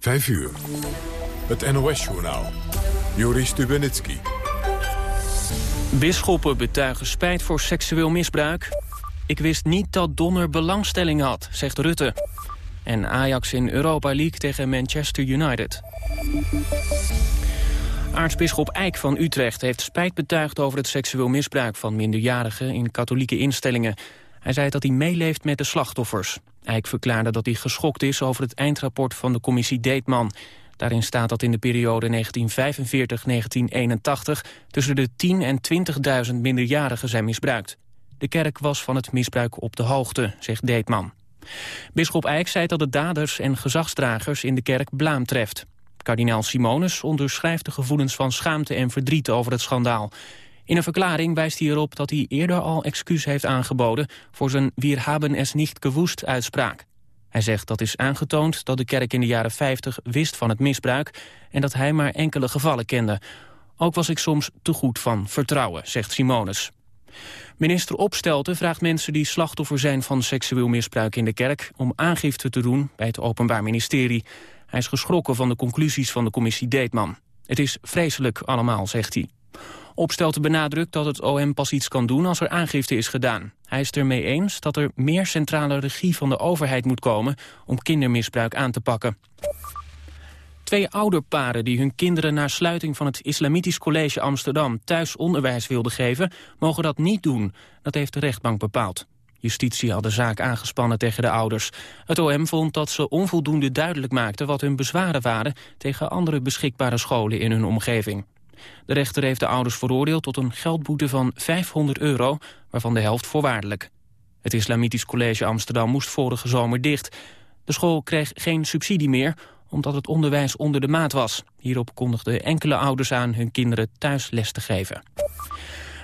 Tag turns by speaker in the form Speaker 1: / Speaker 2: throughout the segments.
Speaker 1: 5 uur. Het NOS-journaal. Joris Stubenitski.
Speaker 2: Bisschoppen betuigen spijt voor seksueel misbruik. Ik wist niet dat Donner belangstelling had, zegt Rutte. En Ajax in Europa League tegen Manchester United. Aartsbisschop Eijk van Utrecht heeft spijt betuigd over het seksueel misbruik van minderjarigen in katholieke instellingen. Hij zei dat hij meeleeft met de slachtoffers. Eijk verklaarde dat hij geschokt is over het eindrapport van de commissie Deetman. Daarin staat dat in de periode 1945-1981 tussen de 10 en 20.000 minderjarigen zijn misbruikt. De kerk was van het misbruik op de hoogte, zegt Deetman. Bisschop Eijk zei dat de daders en gezagsdragers in de kerk blaam treft. Kardinaal Simonus onderschrijft de gevoelens van schaamte en verdriet over het schandaal. In een verklaring wijst hij erop dat hij eerder al excuus heeft aangeboden... voor zijn Wir haben es nicht gewusst uitspraak. Hij zegt dat is aangetoond dat de kerk in de jaren 50 wist van het misbruik... en dat hij maar enkele gevallen kende. Ook was ik soms te goed van vertrouwen, zegt Simonus. Minister Opstelten vraagt mensen die slachtoffer zijn van seksueel misbruik in de kerk... om aangifte te doen bij het Openbaar Ministerie. Hij is geschrokken van de conclusies van de commissie Deetman. Het is vreselijk allemaal, zegt hij. Opstelten benadrukt dat het OM pas iets kan doen als er aangifte is gedaan. Hij is ermee eens dat er meer centrale regie van de overheid moet komen om kindermisbruik aan te pakken. Twee ouderparen die hun kinderen na sluiting van het Islamitisch College Amsterdam thuis onderwijs wilden geven, mogen dat niet doen. Dat heeft de rechtbank bepaald. Justitie had de zaak aangespannen tegen de ouders. Het OM vond dat ze onvoldoende duidelijk maakten wat hun bezwaren waren tegen andere beschikbare scholen in hun omgeving. De rechter heeft de ouders veroordeeld tot een geldboete van 500 euro, waarvan de helft voorwaardelijk. Het Islamitisch College Amsterdam moest vorige zomer dicht. De school kreeg geen subsidie meer, omdat het onderwijs onder de maat was. Hierop kondigden enkele ouders aan hun kinderen thuis les te geven.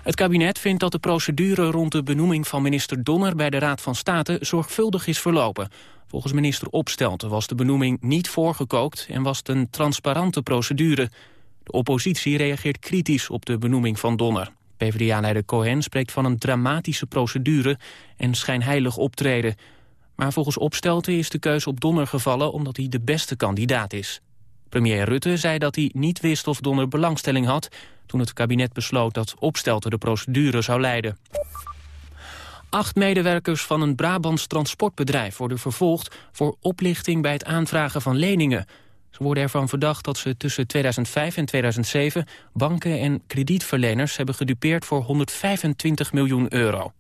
Speaker 2: Het kabinet vindt dat de procedure rond de benoeming van minister Donner bij de Raad van State zorgvuldig is verlopen. Volgens minister Opstelten was de benoeming niet voorgekookt en was het een transparante procedure. De oppositie reageert kritisch op de benoeming van Donner. PvdA-leider Cohen spreekt van een dramatische procedure en schijnheilig optreden. Maar volgens Opstelten is de keuze op Donner gevallen omdat hij de beste kandidaat is. Premier Rutte zei dat hij niet wist of Donner belangstelling had... toen het kabinet besloot dat Opstelten de procedure zou leiden. Acht medewerkers van een Brabants transportbedrijf worden vervolgd... voor oplichting bij het aanvragen van leningen... Ze worden ervan verdacht dat ze tussen 2005 en 2007 banken en kredietverleners hebben gedupeerd voor 125 miljoen euro.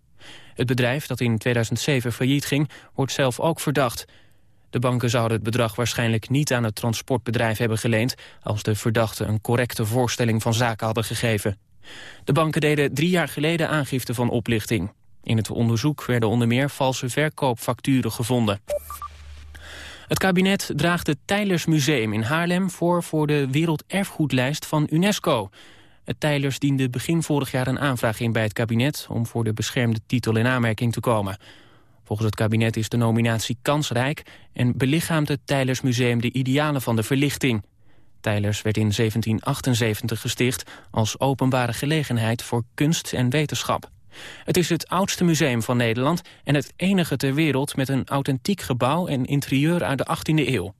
Speaker 2: Het bedrijf dat in 2007 failliet ging, wordt zelf ook verdacht. De banken zouden het bedrag waarschijnlijk niet aan het transportbedrijf hebben geleend... als de verdachten een correcte voorstelling van zaken hadden gegeven. De banken deden drie jaar geleden aangifte van oplichting. In het onderzoek werden onder meer valse verkoopfacturen gevonden. Het kabinet draagt het Tijlers Museum in Haarlem voor voor de Werelderfgoedlijst van UNESCO. Het Tijlers diende begin vorig jaar een aanvraag in bij het kabinet... om voor de beschermde titel in aanmerking te komen. Volgens het kabinet is de nominatie kansrijk... en belichaamt het Tijlers Museum de idealen van de verlichting. Tijlers werd in 1778 gesticht als openbare gelegenheid voor kunst en wetenschap. Het is het oudste museum van Nederland en het enige ter wereld met een authentiek gebouw en interieur uit de 18e eeuw.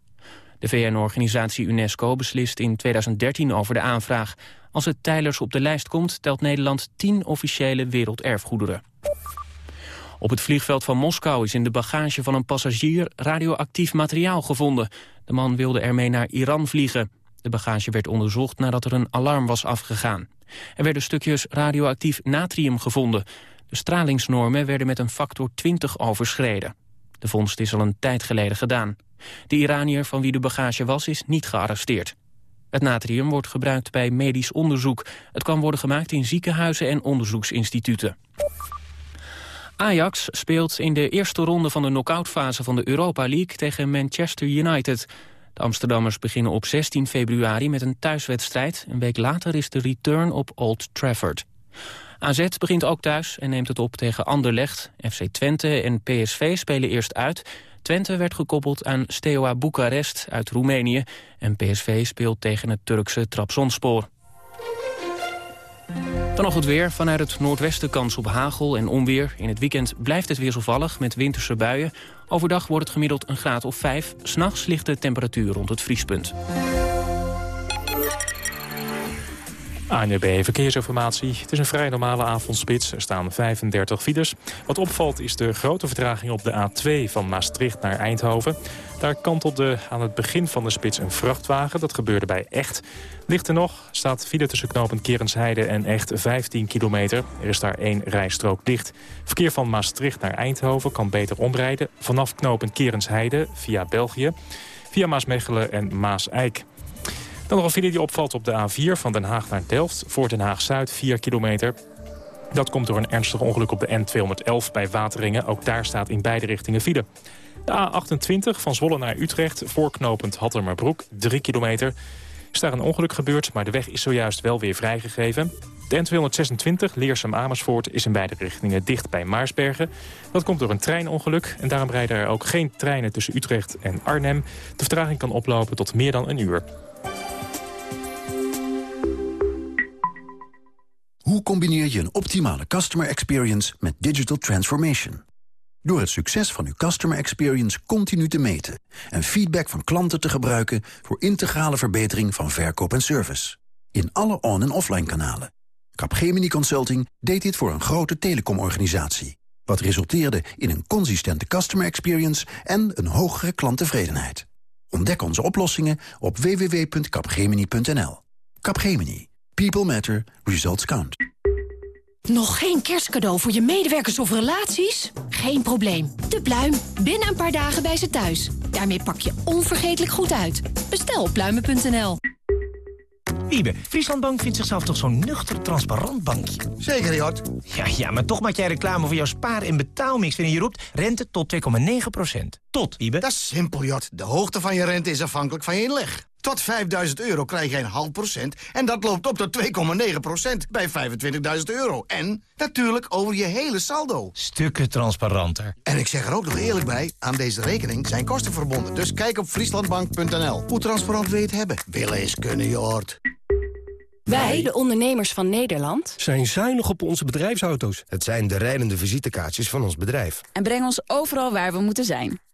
Speaker 2: De VN-organisatie UNESCO beslist in 2013 over de aanvraag. Als het Tijlers op de lijst komt, telt Nederland 10 officiële werelderfgoederen. Op het vliegveld van Moskou is in de bagage van een passagier radioactief materiaal gevonden. De man wilde ermee naar Iran vliegen. De bagage werd onderzocht nadat er een alarm was afgegaan. Er werden stukjes radioactief natrium gevonden. De stralingsnormen werden met een factor 20 overschreden. De vondst is al een tijd geleden gedaan. De Iranier van wie de bagage was is niet gearresteerd. Het natrium wordt gebruikt bij medisch onderzoek. Het kan worden gemaakt in ziekenhuizen en onderzoeksinstituten. Ajax speelt in de eerste ronde van de knock-outfase van de Europa League tegen Manchester United. De Amsterdammers beginnen op 16 februari met een thuiswedstrijd. Een week later is de return op Old Trafford. AZ begint ook thuis en neemt het op tegen Anderlecht. FC Twente en PSV spelen eerst uit. Twente werd gekoppeld aan Steaua Boekarest uit Roemenië... en PSV speelt tegen het Turkse Trabzonspor. Dan nog het weer. Vanuit het noordwesten kans op hagel en onweer. In het weekend blijft het wisselvallig met winterse buien. Overdag wordt het gemiddeld een graad of 5. S'nachts ligt de temperatuur rond het vriespunt.
Speaker 3: ANUB Verkeersinformatie. Het is een vrij normale avondspits. Er staan 35 files. Wat opvalt is de grote vertraging op de A2 van Maastricht naar Eindhoven. Daar kantelde aan het begin van de spits een vrachtwagen. Dat gebeurde bij Echt. Ligt er nog, staat file tussen knooppunt Kerensheide en Echt 15 kilometer. Er is daar één rijstrook dicht. Verkeer van Maastricht naar Eindhoven kan beter omrijden... vanaf knooppunt Kerensheide via België, via Maasmechelen en Maas-Eik. Dan nog een file die opvalt op de A4 van Den Haag naar Delft... voor Den Haag-Zuid, 4 kilometer. Dat komt door een ernstig ongeluk op de N211 bij Wateringen. Ook daar staat in beide richtingen file. De A28 van Zwolle naar Utrecht, voorknopend Hattermerbroek, 3 kilometer. Is daar een ongeluk gebeurd, maar de weg is zojuist wel weer vrijgegeven. De N226 Leersum-Amersfoort is in beide richtingen dicht bij Maarsbergen. Dat komt door een treinongeluk en daarom rijden er ook geen treinen tussen Utrecht en Arnhem. De vertraging kan oplopen tot meer dan een uur.
Speaker 4: Hoe combineer je een optimale customer experience met digital transformation? Door het succes van uw customer experience continu te meten... en feedback van klanten te gebruiken voor integrale verbetering van verkoop en service. In alle on- en offline kanalen. Capgemini Consulting deed dit voor een grote telecomorganisatie. Wat resulteerde in een consistente customer experience en een hogere klanttevredenheid. Ontdek onze oplossingen op www.capgemini.nl. Capgemini. People matter. Results count.
Speaker 5: Nog geen kerstcadeau voor je medewerkers of relaties? Geen probleem. De Pluim. Binnen een paar dagen bij ze thuis. Daarmee pak je onvergetelijk goed uit. Bestel op pluimen.nl.
Speaker 6: Wiebe, Frieslandbank vindt zichzelf toch zo'n nuchter, transparant bankje?
Speaker 7: Zeker, Jort.
Speaker 6: Ja, ja, maar toch maak jij reclame voor jouw spaar- en betaalmix... wanneer je roept rente tot 2,9% Tot, Wiebe.
Speaker 7: Dat is simpel, Jort. De hoogte van je rente is afhankelijk van je inleg. Tot 5000 euro krijg je een half procent en dat loopt op tot 2,9 procent bij 25.000 euro. En natuurlijk over je hele saldo.
Speaker 6: Stukken transparanter.
Speaker 7: En ik zeg er ook nog eerlijk bij, aan deze rekening zijn kosten verbonden. Dus kijk op frieslandbank.nl. Hoe transparant wil je het hebben? Willen is kunnen, Jort.
Speaker 5: Wij, de ondernemers van Nederland...
Speaker 8: zijn zuinig op onze bedrijfsauto's.
Speaker 9: Het zijn de rijdende visitekaartjes van ons bedrijf.
Speaker 10: En brengen ons overal waar we moeten zijn.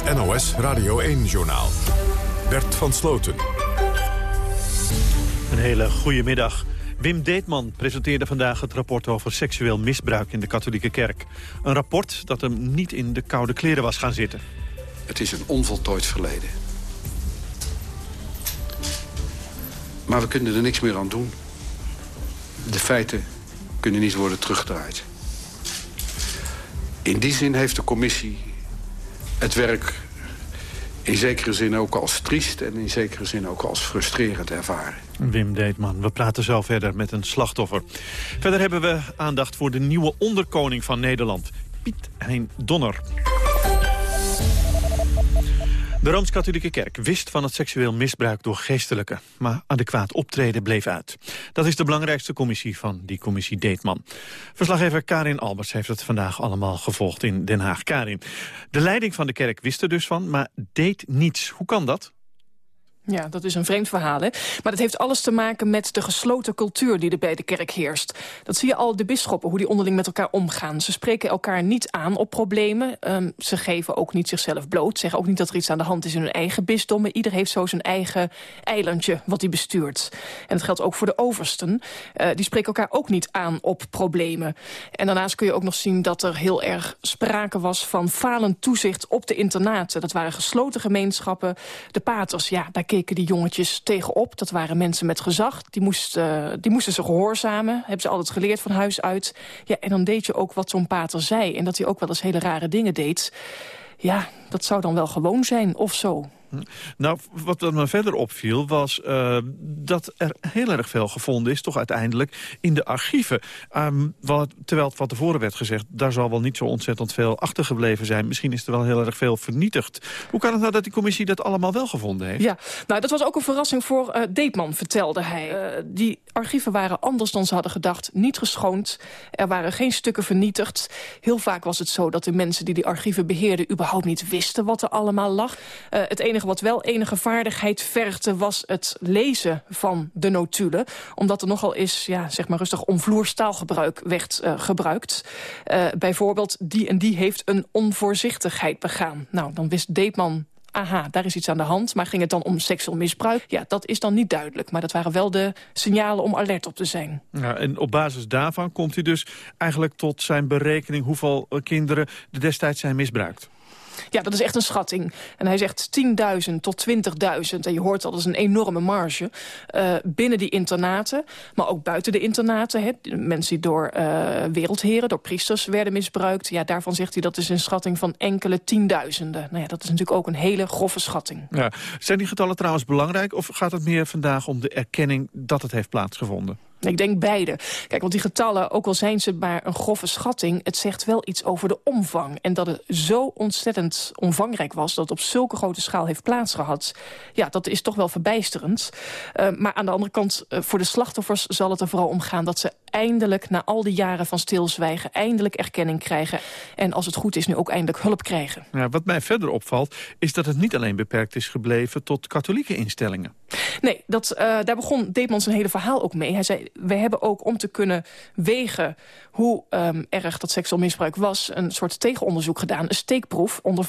Speaker 1: Het NOS Radio 1-journaal. Bert van Sloten.
Speaker 11: Een hele goede middag. Wim Deetman presenteerde vandaag het rapport over seksueel misbruik in de katholieke kerk. Een rapport dat hem niet in de koude kleren was gaan zitten.
Speaker 12: Het is een onvoltooid verleden. Maar we kunnen er niks meer aan doen. De feiten kunnen niet worden teruggedraaid. In die zin heeft de commissie het werk in zekere zin ook als triest... en in zekere zin ook als frustrerend ervaren.
Speaker 11: Wim Deetman, we praten zo verder met een slachtoffer. Verder hebben we aandacht voor de nieuwe onderkoning van Nederland. Piet Hein Donner. De Rooms-Katholieke Kerk wist van het seksueel misbruik door geestelijken. Maar adequaat optreden bleef uit. Dat is de belangrijkste commissie van die commissie Deetman. Verslaggever Karin Albers heeft het vandaag allemaal gevolgd in Den Haag. Karin, de leiding van de kerk wist er dus van, maar deed niets. Hoe kan dat?
Speaker 13: Ja, dat is een vreemd verhaal, hè? Maar dat heeft alles te maken met de gesloten cultuur die er bij de kerk heerst. Dat zie je al de bisschoppen, hoe die onderling met elkaar omgaan. Ze spreken elkaar niet aan op problemen. Um, ze geven ook niet zichzelf bloot. Zeggen ook niet dat er iets aan de hand is in hun eigen bisdommen. Ieder heeft zo zijn eigen eilandje wat hij bestuurt. En dat geldt ook voor de oversten. Uh, die spreken elkaar ook niet aan op problemen. En daarnaast kun je ook nog zien dat er heel erg sprake was... van falend toezicht op de internaten. Dat waren gesloten gemeenschappen. De paters, ja, daar die jongetjes tegenop. Dat waren mensen met gezag. Die moesten, die moesten ze gehoorzamen. Hebben ze altijd geleerd van huis uit. Ja, en dan deed je ook wat zo'n pater zei. En dat hij ook wel eens hele rare dingen deed. Ja, dat zou dan wel gewoon zijn of zo.
Speaker 11: Nou, wat me verder opviel was uh, dat er heel erg veel gevonden is... toch uiteindelijk in de archieven. Um, wat, terwijl het van tevoren werd gezegd... daar zal wel niet zo ontzettend veel achtergebleven zijn. Misschien is er wel heel erg veel vernietigd. Hoe kan het nou dat die commissie dat allemaal wel gevonden heeft?
Speaker 13: Ja, nou, dat was ook een verrassing voor uh, Deepman, vertelde hij. Uh, die archieven waren anders dan ze hadden gedacht. Niet geschoond. Er waren geen stukken vernietigd. Heel vaak was het zo dat de mensen die die archieven beheerden... überhaupt niet wisten wat er allemaal lag. het enige wat wel enige vaardigheid vergde... was het lezen van de notulen. Omdat er nogal eens, ja, zeg maar rustig, omvloers taalgebruik werd uh, gebruikt. Uh, bijvoorbeeld, die en die heeft een onvoorzichtigheid begaan. Nou, dan wist Deepman aha, daar is iets aan de hand. Maar ging het dan om seksueel misbruik? Ja, dat is dan niet duidelijk. Maar dat waren wel de signalen om alert op te zijn.
Speaker 11: Ja, en op basis daarvan komt hij dus eigenlijk tot zijn berekening... hoeveel kinderen er destijds zijn misbruikt.
Speaker 13: Ja, dat is echt een schatting. En hij zegt 10.000 tot 20.000. En je hoort al, dat is een enorme marge. Uh, binnen die internaten, maar ook buiten de internaten. Hè, mensen die door uh, wereldheren, door priesters werden misbruikt. Ja, daarvan zegt hij dat is een schatting van enkele tienduizenden. Nou ja, dat is natuurlijk ook een hele grove schatting.
Speaker 11: Ja. Zijn die getallen trouwens belangrijk? Of gaat het meer vandaag om de erkenning dat het heeft plaatsgevonden?
Speaker 13: Ik denk beide. Kijk, want die getallen, ook al zijn ze maar een grove schatting... het zegt wel iets over de omvang. En dat het zo ontzettend omvangrijk was... dat het op zulke grote schaal heeft plaatsgehad... ja, dat is toch wel verbijsterend. Uh, maar aan de andere kant, uh, voor de slachtoffers zal het er vooral om gaan... dat ze eindelijk, na al die jaren van stilzwijgen... eindelijk erkenning krijgen. En als het goed is, nu ook eindelijk hulp krijgen.
Speaker 11: Ja, wat mij verder opvalt, is dat het niet alleen beperkt is gebleven... tot katholieke instellingen.
Speaker 13: Nee, dat, uh, daar begon Deepman zijn hele verhaal ook mee. Hij zei, we hebben ook om te kunnen wegen hoe um, erg dat seksueel misbruik was... een soort tegenonderzoek gedaan, een steekproef... onder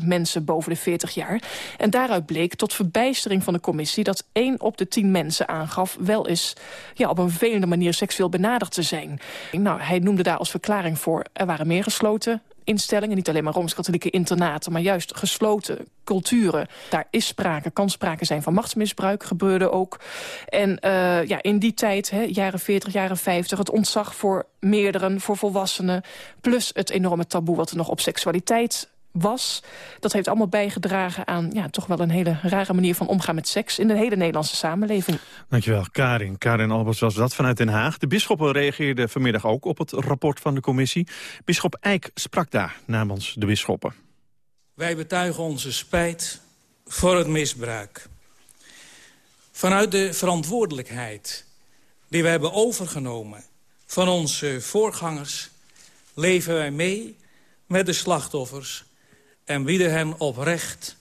Speaker 13: 35.000 mensen boven de 40 jaar. En daaruit bleek tot verbijstering van de commissie... dat één op de tien mensen aangaf wel eens ja, op een vervelende manier seksueel benaderd te zijn. Nou, hij noemde daar als verklaring voor... er waren meer gesloten instellingen, niet alleen maar Rooms-Katholieke internaten... maar juist gesloten culturen. Daar is sprake, kan sprake zijn van machtsmisbruik, gebeurde ook. En uh, ja, in die tijd, hè, jaren 40, jaren 50, het ontzag voor meerderen, voor volwassenen... plus het enorme taboe wat er nog op seksualiteit was. Dat heeft allemaal bijgedragen aan ja, toch wel een hele rare manier van omgaan met seks... in de hele Nederlandse samenleving.
Speaker 11: Dankjewel, Karin. Karin Albers was dat vanuit Den Haag. De bisschoppen reageerden vanmiddag ook op het rapport van de commissie. Bisschop Eijk sprak daar namens de bisschoppen.
Speaker 14: Wij betuigen onze spijt voor het misbruik. Vanuit de verantwoordelijkheid die we hebben overgenomen van onze voorgangers... leven wij mee met de slachtoffers en bieden hen oprecht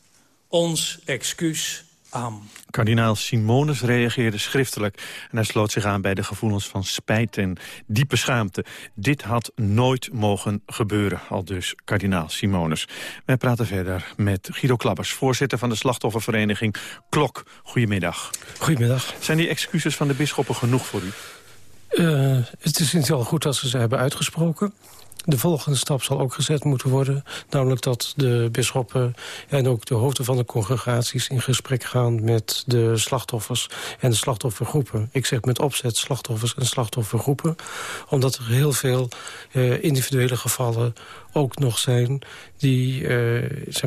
Speaker 14: ons excuus aan.
Speaker 11: Kardinaal Simonis reageerde schriftelijk en hij sloot zich aan bij de gevoelens van spijt en diepe schaamte. Dit had nooit mogen gebeuren, al dus kardinaal Simonis. Wij praten verder met Guido Klabbers, voorzitter van de slachtoffervereniging Klok. Goedemiddag.
Speaker 15: Goedemiddag.
Speaker 11: Zijn die excuses van de bisschoppen genoeg voor u?
Speaker 15: Uh, het is niet heel goed dat ze ze hebben uitgesproken. De volgende stap zal ook gezet moeten worden. Namelijk dat de bisschoppen en ook de hoofden van de congregaties... in gesprek gaan met de slachtoffers en de slachtoffergroepen. Ik zeg met opzet slachtoffers en slachtoffergroepen. Omdat er heel veel uh, individuele gevallen ook nog zijn... die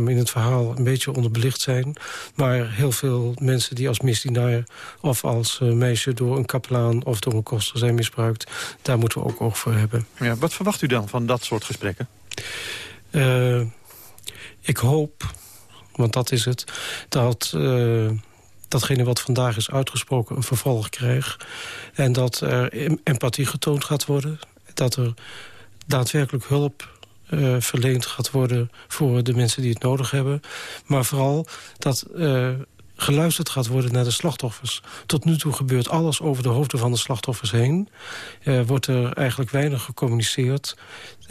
Speaker 15: maar in het verhaal een beetje onderbelicht zijn. Maar heel veel mensen die als misdienaar of als uh, meisje... door een kapelaan of door een koster zijn misbruikt... daar moeten we ook oog voor hebben.
Speaker 11: Ja, wat verwacht u dan van dat soort gesprekken?
Speaker 15: Uh, ik hoop, want dat is het, dat datgene wat vandaag is uitgesproken een vervolg krijgt. En dat er empathie getoond gaat worden. Dat er daadwerkelijk hulp uh, verleend gaat worden voor de mensen die het nodig hebben. Maar vooral dat geluisterd gaat worden naar de slachtoffers. Tot nu toe gebeurt alles over de hoofden van de slachtoffers heen. Uh, wordt er eigenlijk weinig gecommuniceerd.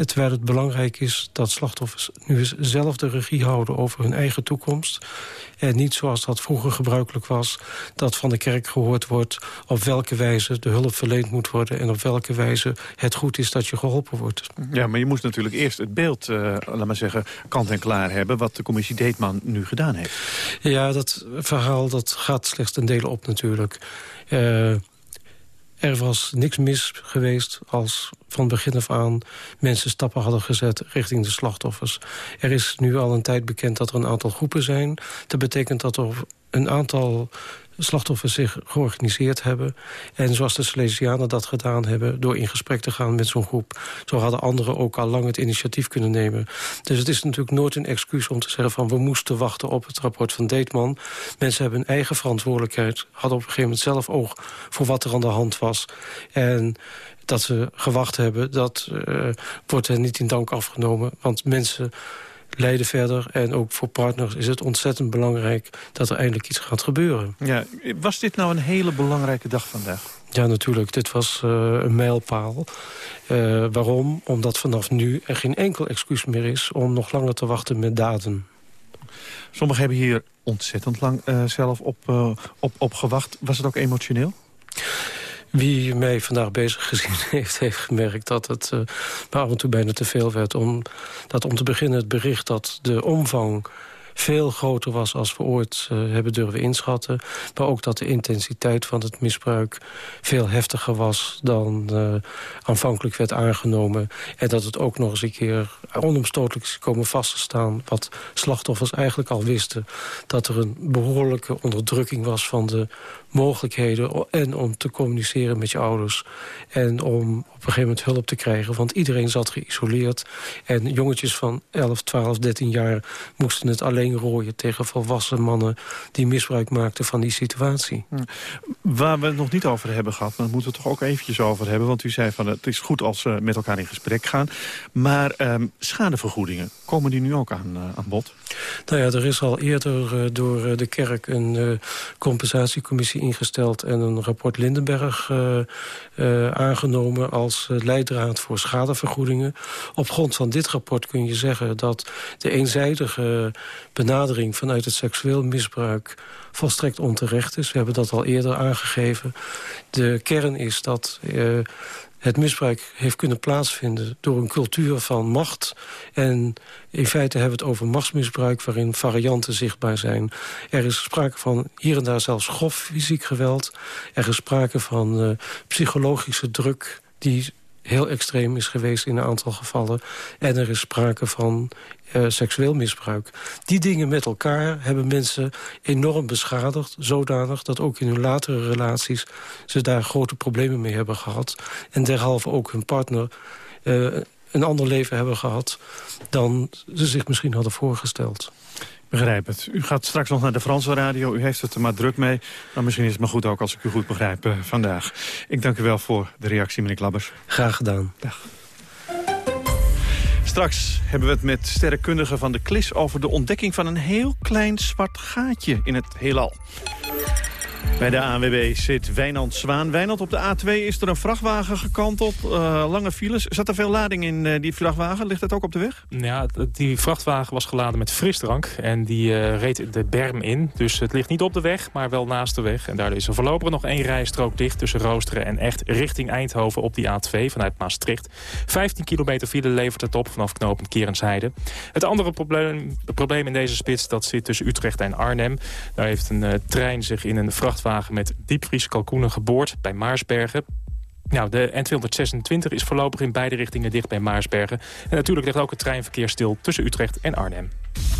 Speaker 15: Terwijl het belangrijk is dat slachtoffers nu eens zelf de regie houden over hun eigen toekomst. En niet zoals dat vroeger gebruikelijk was, dat van de kerk gehoord wordt op welke wijze de hulp verleend moet worden en op welke wijze het goed is dat je geholpen wordt.
Speaker 11: Ja, maar je moest natuurlijk eerst het beeld, uh, laat maar zeggen, kant en klaar hebben wat de commissie Deetman nu gedaan heeft.
Speaker 15: Ja, dat verhaal dat gaat slechts ten dele op natuurlijk. Uh, er was niks mis geweest als van begin af aan mensen stappen hadden gezet richting de slachtoffers. Er is nu al een tijd bekend dat er een aantal groepen zijn. Dat betekent dat er een aantal slachtoffers zich georganiseerd hebben. En zoals de Salesianen dat gedaan hebben... door in gesprek te gaan met zo'n groep... zo hadden anderen ook al lang het initiatief kunnen nemen. Dus het is natuurlijk nooit een excuus om te zeggen... van we moesten wachten op het rapport van Deetman. Mensen hebben een eigen verantwoordelijkheid. Hadden op een gegeven moment zelf oog voor wat er aan de hand was. En dat ze gewacht hebben, dat uh, wordt hen niet in dank afgenomen. Want mensen leiden verder. En ook voor partners is het ontzettend belangrijk dat er eindelijk iets gaat gebeuren.
Speaker 11: Ja, was dit nou een hele belangrijke dag vandaag?
Speaker 15: Ja, natuurlijk. Dit was uh, een mijlpaal. Uh, waarom? Omdat vanaf nu er geen enkel excuus meer is... om nog langer te wachten met daden.
Speaker 11: Sommigen hebben hier ontzettend lang uh, zelf op, op, op gewacht. Was het ook emotioneel?
Speaker 15: Wie mij vandaag bezig gezien heeft, heeft gemerkt dat het uh, af en toe bijna te veel werd. Om, dat om te beginnen het bericht dat de omvang veel groter was als we ooit uh, hebben durven inschatten. Maar ook dat de intensiteit van het misbruik veel heftiger was dan uh, aanvankelijk werd aangenomen. En dat het ook nog eens een keer onomstotelijk is komen vast te staan... wat slachtoffers eigenlijk al wisten. Dat er een behoorlijke onderdrukking was van de mogelijkheden... en om te communiceren met je ouders. En om op een gegeven moment hulp te krijgen. Want iedereen zat geïsoleerd. En jongetjes van 11, 12, 13 jaar moesten het alleen rooien... tegen volwassen mannen die misbruik maakten van die situatie.
Speaker 11: Hm. Waar we het nog niet over hebben gehad... maar daar moeten we het toch ook eventjes over hebben. Want u zei van het is goed als we met elkaar in gesprek gaan. Maar um, schadevergoedingen, komen die nu ook aan, uh, aan bod?
Speaker 15: Nou ja, er is al eerder uh, door uh, de kerk een uh, compensatiecommissie ingesteld... en een rapport Lindenberg uh, uh, aangenomen als uh, leidraad voor schadevergoedingen. Op grond van dit rapport kun je zeggen dat de eenzijdige benadering vanuit het seksueel misbruik volstrekt onterecht is. We hebben dat al eerder aangegeven. De kern is dat het misbruik heeft kunnen plaatsvinden... door een cultuur van macht. En in feite hebben we het over machtsmisbruik... waarin varianten zichtbaar zijn. Er is sprake van hier en daar zelfs grof fysiek geweld. Er is sprake van uh, psychologische druk... die heel extreem is geweest in een aantal gevallen. En er is sprake van uh, seksueel misbruik. Die dingen met elkaar hebben mensen enorm beschadigd. Zodanig dat ook in hun latere relaties ze daar grote problemen mee hebben gehad. En derhalve ook hun partner uh, een ander leven hebben gehad... dan ze zich misschien hadden voorgesteld.
Speaker 11: Begrijp het. U gaat straks nog naar de Franse radio. U heeft het er maar druk mee. Maar misschien is het maar goed ook als ik u goed begrijp uh, vandaag. Ik dank u wel voor de reactie, meneer Klabbers.
Speaker 15: Graag gedaan.
Speaker 11: Dag. Straks hebben we het met sterrenkundigen van de KLIS... over de ontdekking van een heel klein zwart gaatje in het heelal. Bij de ANWB zit Wijnand Zwaan. Wijnand, op de A2 is er een vrachtwagen gekanteld. Uh, lange files. Zat er veel lading in uh, die vrachtwagen? Ligt dat ook op de weg?
Speaker 3: Ja, die vrachtwagen was geladen met frisdrank. En die uh, reed de berm in. Dus het ligt niet op de weg, maar wel naast de weg. En daardoor is er voorlopig nog één rijstrook dicht tussen Roosteren en echt richting Eindhoven op die A2 vanuit Maastricht. 15 kilometer file levert het op vanaf knooppunt Kerensheide. Het andere probleem, probleem in deze spits dat zit tussen Utrecht en Arnhem. Daar heeft een trein zich in een vrachtwagen met diepvries kalkoenen geboord bij Maarsbergen. Nou, de N226 is voorlopig in beide richtingen dicht bij Maarsbergen. En natuurlijk ligt ook het treinverkeer stil tussen Utrecht en Arnhem.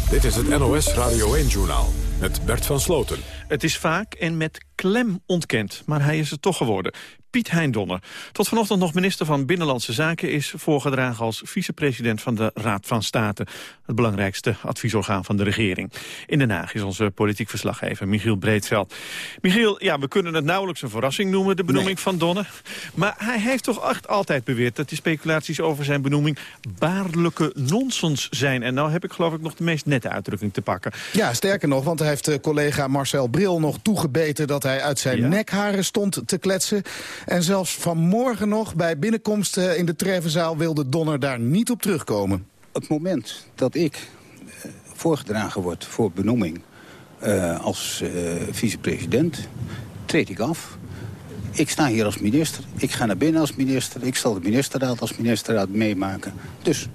Speaker 1: Dit is het NOS Radio 1-journaal met Bert van Sloten.
Speaker 11: Het is vaak en met klem ontkend, maar hij is het toch geworden. Piet Heindonner. Tot vanochtend nog minister van Binnenlandse Zaken... is voorgedragen als vicepresident van de Raad van State. Het belangrijkste adviesorgaan van de regering. In Den Haag is onze politiek verslaggever Michiel Breedveld. Michiel, ja, we kunnen het nauwelijks een verrassing noemen, de benoeming van Donner. Maar hij heeft toch echt altijd beweerd... dat die speculaties over zijn benoeming baarlijke nonsens zijn. En nou heb ik geloof ik nog de meest nette uitdrukking te pakken.
Speaker 16: Ja, sterker nog, want hij heeft uh, collega Marcel Bril nog toegebeten... dat hij uit zijn ja. nekharen stond te kletsen. En zelfs vanmorgen nog bij binnenkomst uh, in de Treffenzaal... wilde Donner daar niet op terugkomen.
Speaker 17: Het moment dat ik uh, voorgedragen word voor benoeming uh, als vicepresident... treed ik af. Ik sta hier als minister. Ik ga naar binnen als minister. Ik zal de ministerraad als ministerraad meemaken. Dus...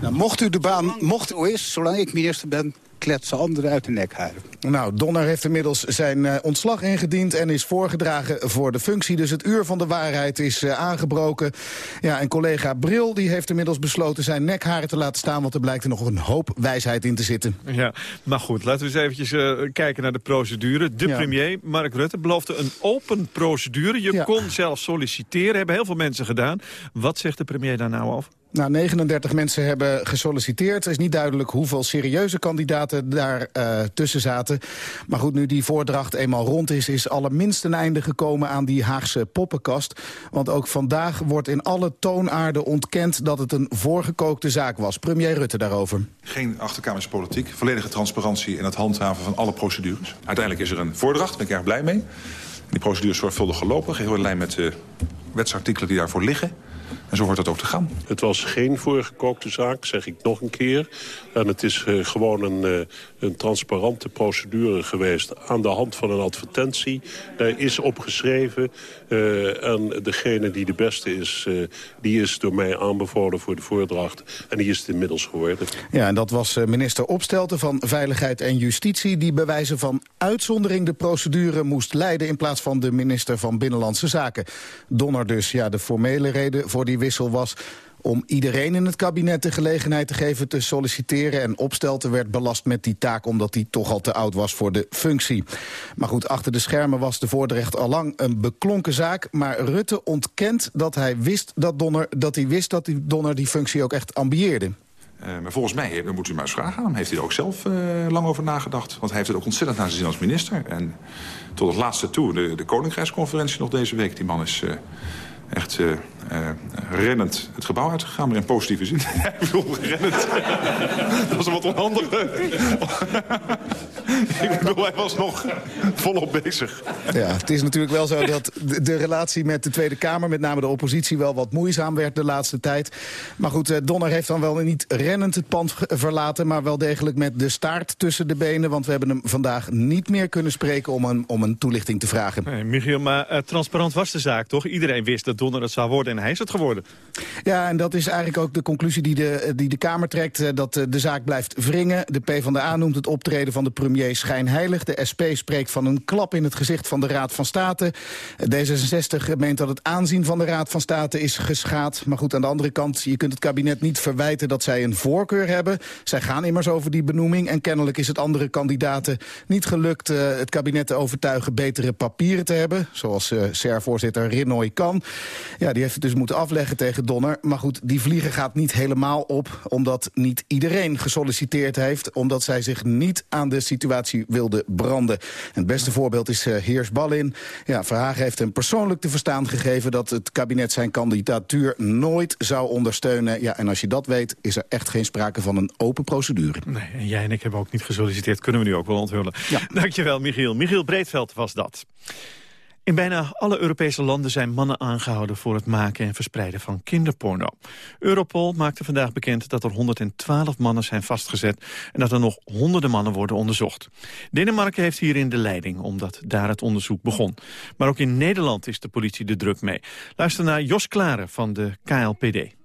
Speaker 16: Nou, mocht u de baan...
Speaker 17: Mocht u is, zolang ik minister ben, kletsen anderen uit de nek.
Speaker 16: Nou, Donner heeft inmiddels zijn uh, ontslag ingediend en is voorgedragen voor de functie. Dus het uur van de waarheid is uh, aangebroken. Ja, en collega Bril die heeft inmiddels besloten zijn nekharen te laten staan... want er blijkt er nog een hoop wijsheid in te zitten.
Speaker 11: Ja, maar goed, laten we eens eventjes uh, kijken naar de procedure. De ja. premier, Mark Rutte, beloofde een open procedure. Je ja. kon zelf solliciteren, hebben heel veel mensen gedaan. Wat zegt de premier daar nou over?
Speaker 16: Nou, 39 mensen hebben gesolliciteerd. Het is niet duidelijk hoeveel serieuze kandidaten daar uh, tussen zaten. Maar goed, nu die voordracht eenmaal rond is... is allerminst een einde gekomen aan die Haagse poppenkast. Want ook vandaag wordt in alle toonaarden ontkend... dat het een voorgekookte zaak was. Premier Rutte daarover.
Speaker 18: Geen achterkamers politiek. Volledige transparantie in het handhaven van alle procedures. Uiteindelijk is er een voordracht, daar ben ik erg blij mee. Die procedure is zorgvuldig gelopen. Geheel in lijn met de wetsartikelen die daarvoor liggen. En zo wordt het ook te gaan.
Speaker 19: Het was geen voorgekookte zaak, zeg ik nog een keer. En het is uh, gewoon een, uh, een transparante procedure geweest... aan de hand van een advertentie. Daar is opgeschreven. Uh, en degene die de beste is, die is door mij aanbevolen voor de voordracht. En die is het inmiddels geworden.
Speaker 16: Ja, en dat was minister Opstelten van Veiligheid en Justitie... die bij wijze van uitzondering de procedure moest leiden... in plaats van de minister van Binnenlandse Zaken. Donner dus, ja, de formele reden voor die wissel was om iedereen in het kabinet de gelegenheid te geven te solliciteren. En Opstelten werd belast met die taak omdat hij toch al te oud was voor de functie. Maar goed, achter de schermen was de Voordrecht al lang een beklonken zaak. Maar Rutte ontkent dat hij wist dat Donner, dat, hij wist dat die Donner die functie ook echt ambieerde.
Speaker 18: Uh, maar volgens mij, dan moet u maar eens vragen aan hem. Heeft hij er ook zelf uh, lang over nagedacht? Want hij heeft het ook ontzettend naar zijn zin als minister. En tot het laatste toe, de, de Koninkrijksconferentie nog deze week. Die man is... Echt rennend het gebouw uitgegaan, maar in positieve zin. Ik bedoel, rennend. dat was een wat onhandige. ik bedoel, hij was nog volop bezig.
Speaker 16: Ja, het is natuurlijk wel zo dat de, relatie met de Tweede Kamer... met name de oppositie wel wat moeizaam werd de laatste tijd. Maar goed, uh, Donner heeft dan wel niet rennend het pand verlaten... maar wel degelijk met de staart tussen de benen. Want we hebben hem vandaag niet meer kunnen spreken om een, om een toelichting te vragen.
Speaker 11: Nee, Michiel, maar transparant was de zaak, toch? Iedereen wist dat Donner het zou worden en hij is het geworden.
Speaker 16: Ja, en dat is eigenlijk ook de conclusie die de, die de Kamer trekt. Dat de zaak blijft wringen. De PvdA noemt het optreden van de premier schijnheilig. De SP spreekt van een klap in het gezicht van de Raad van State. D66 meent dat het aanzien van de Raad van State is geschaad. Maar goed, aan de andere kant, je kunt het kabinet niet verwijten dat zij een voorkeur hebben. Zij gaan immers over die benoeming. En kennelijk is het andere kandidaten niet gelukt het kabinet te overtuigen betere papieren te hebben. Zoals uh, SER-voorzitter Rinoy kan. Ja, die heeft dus moeten afleggen tegen Donner. Maar goed, die vliegen gaat niet helemaal op... omdat niet iedereen gesolliciteerd heeft... omdat zij zich niet aan de situatie wilde branden. En het beste voorbeeld is uh, Heers Ballin. Ja, Verhagen heeft hem persoonlijk te verstaan gegeven... dat het kabinet zijn kandidatuur nooit zou ondersteunen. Ja, en als je dat weet, is er echt geen sprake van een open procedure.
Speaker 11: Nee, en jij en ik hebben ook niet gesolliciteerd. Kunnen we nu ook wel onthullen. Ja. Dankjewel, Michiel. Michiel Breedveld was dat. In bijna alle Europese landen zijn mannen aangehouden voor het maken en verspreiden van kinderporno. Europol maakte vandaag bekend dat er 112 mannen zijn vastgezet en dat er nog honderden mannen worden onderzocht. Denemarken heeft hierin de leiding, omdat daar het onderzoek begon. Maar ook in Nederland is de politie de druk mee. Luister naar Jos Klaren van de KLPD.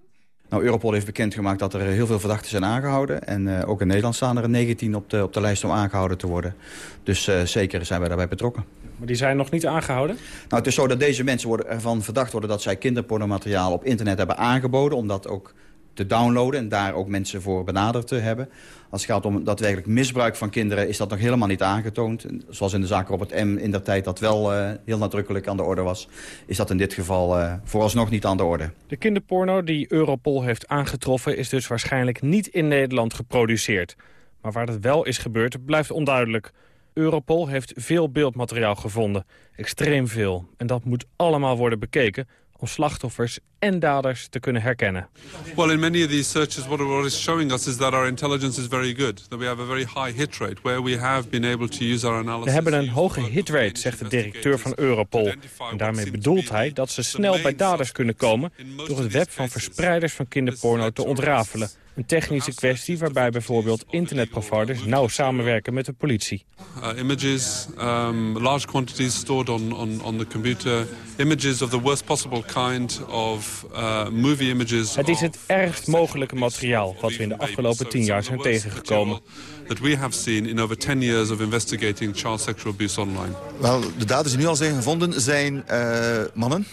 Speaker 20: Nou, Europol heeft bekendgemaakt dat er heel veel verdachten zijn aangehouden. En uh, ook in Nederland staan er 19 op de, op de lijst om aangehouden te worden. Dus uh, zeker zijn wij daarbij betrokken.
Speaker 21: Maar die zijn nog niet aangehouden?
Speaker 20: Nou, het is zo dat deze mensen worden, ervan verdacht worden dat zij kinderpornomateriaal op internet hebben aangeboden. Om dat ook te downloaden en daar ook mensen voor benaderd te hebben. Als het gaat om daadwerkelijk misbruik van kinderen is dat nog helemaal niet aangetoond. Zoals in de zaak Robert M. in der tijd dat wel uh, heel nadrukkelijk aan de orde was... is dat in dit geval uh, vooralsnog niet aan de orde.
Speaker 21: De kinderporno die Europol heeft aangetroffen is dus waarschijnlijk niet in Nederland geproduceerd. Maar waar dat wel is gebeurd blijft onduidelijk. Europol heeft veel beeldmateriaal gevonden, extreem veel. En dat moet allemaal worden bekeken om slachtoffers en daders te kunnen herkennen.
Speaker 22: Well, in many of these searches, what, what is showing us is that our intelligence is very good. That we have a very high hit rate, where we have been able to use our analysis.
Speaker 21: We hebben een hoge hitrate, zegt de directeur van Europol. En daarmee bedoelt hij dat ze snel bij daders kunnen komen... door het web van verspreiders van kinderporno te ontrafelen. Een technische kwestie waarbij bijvoorbeeld internetproviders nauw samenwerken met de politie.
Speaker 22: Uh, images, um, large quantities stored on, on, on the computer. Images of the worst possible kind of uh, movie images.
Speaker 21: Het is het ergst mogelijke materiaal wat we in de afgelopen tien jaar zijn tegengekomen.
Speaker 22: That we have seen in over 10 years of investigating child sexual abuse online.
Speaker 23: Wel, de daders die nu al zijn gevonden zijn uh, mannen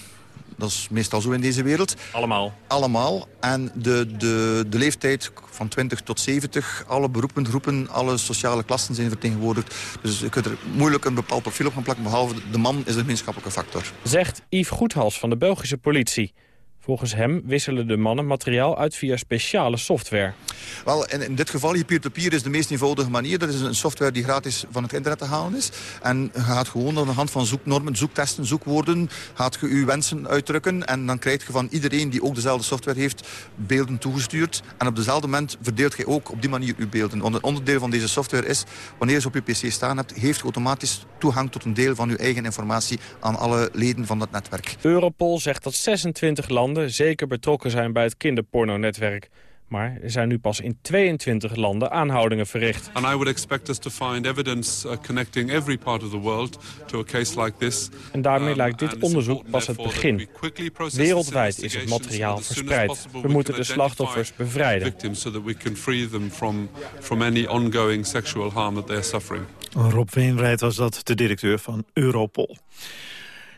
Speaker 23: dat is meestal zo in deze wereld.
Speaker 21: Allemaal?
Speaker 23: Allemaal. En de, de, de leeftijd van 20 tot 70, alle beroepen, groepen, alle sociale klassen zijn vertegenwoordigd. Dus je kunt er moeilijk een bepaald profiel op gaan plakken, behalve de man is de gemeenschappelijke factor.
Speaker 21: Zegt Yves Goedhals van de Belgische politie. Volgens hem wisselen de mannen materiaal uit via speciale software.
Speaker 23: Wel, in, in dit geval, je peer-to-peer is de meest eenvoudige manier. Dat is een software die gratis van het internet te halen is. En je gaat gewoon aan de hand van zoeknormen, zoektesten, zoekwoorden... gaat je je wensen uitdrukken. En dan krijg je van iedereen die ook dezelfde software heeft... beelden toegestuurd. En op dezelfde moment verdeelt je ook op die manier je beelden. Want een onderdeel van deze software is... wanneer je ze op je pc staan hebt... heeft je automatisch toegang tot een deel van je eigen informatie... aan alle leden van dat netwerk.
Speaker 21: Europol zegt dat 26 landen zeker betrokken zijn bij het kinderpornonetwerk. Maar er zijn nu pas in 22 landen aanhoudingen verricht.
Speaker 22: And I would expect us to find evidence uh, connecting every part of the world to a case like this.
Speaker 21: En daarmee um, lijkt dit onderzoek pas het begin. Wereldwijd is het materiaal verspreid. We moeten de slachtoffers bevrijden.
Speaker 22: Victims so that we can free them from from any ongoing sexual harm that they are suffering.
Speaker 11: Rob Weenrijd was dat, de directeur van Europol.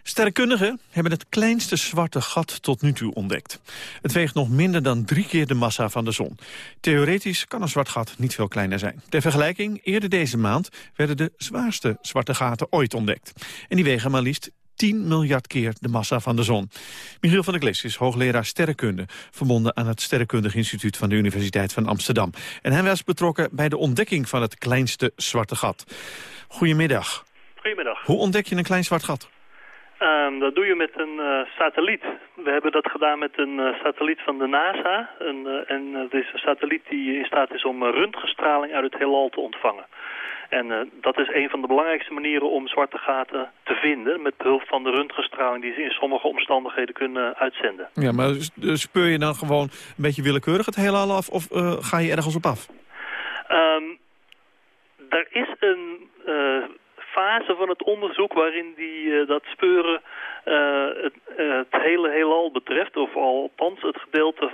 Speaker 11: Sterrenkundigen hebben het kleinste zwarte gat tot nu toe ontdekt. Het weegt nog minder dan drie keer de massa van de zon. Theoretisch kan een zwart gat niet veel kleiner zijn. Ter vergelijking, eerder deze maand werden de zwaarste zwarte gaten ooit ontdekt. En die wegen maar liefst 10 miljard keer de massa van de zon. Michiel van der Klis is hoogleraar sterrenkunde... verbonden aan het Sterrenkundig Instituut van de Universiteit van Amsterdam. En hij was betrokken bij de ontdekking van het kleinste zwarte gat. Goedemiddag.
Speaker 24: Goedemiddag.
Speaker 11: Hoe ontdek je een klein zwart gat?
Speaker 24: Um, dat doe je met een uh, satelliet. We hebben dat gedaan met een uh, satelliet van de NASA. Een, uh, en het is een satelliet die in staat is om röntgenstraling uit het heelal te ontvangen. En dat is een van de belangrijkste manieren om zwarte gaten te vinden... met behulp van de röntgenstraling die ze in sommige omstandigheden kunnen uitzenden.
Speaker 11: Ja, maar speur je dan gewoon een beetje willekeurig het heelal af of ga je ergens op af?
Speaker 24: Um, er is een fase van het onderzoek waarin die uh, dat speuren uh, het, het, hele heelal betreft. Of althans het gedeelte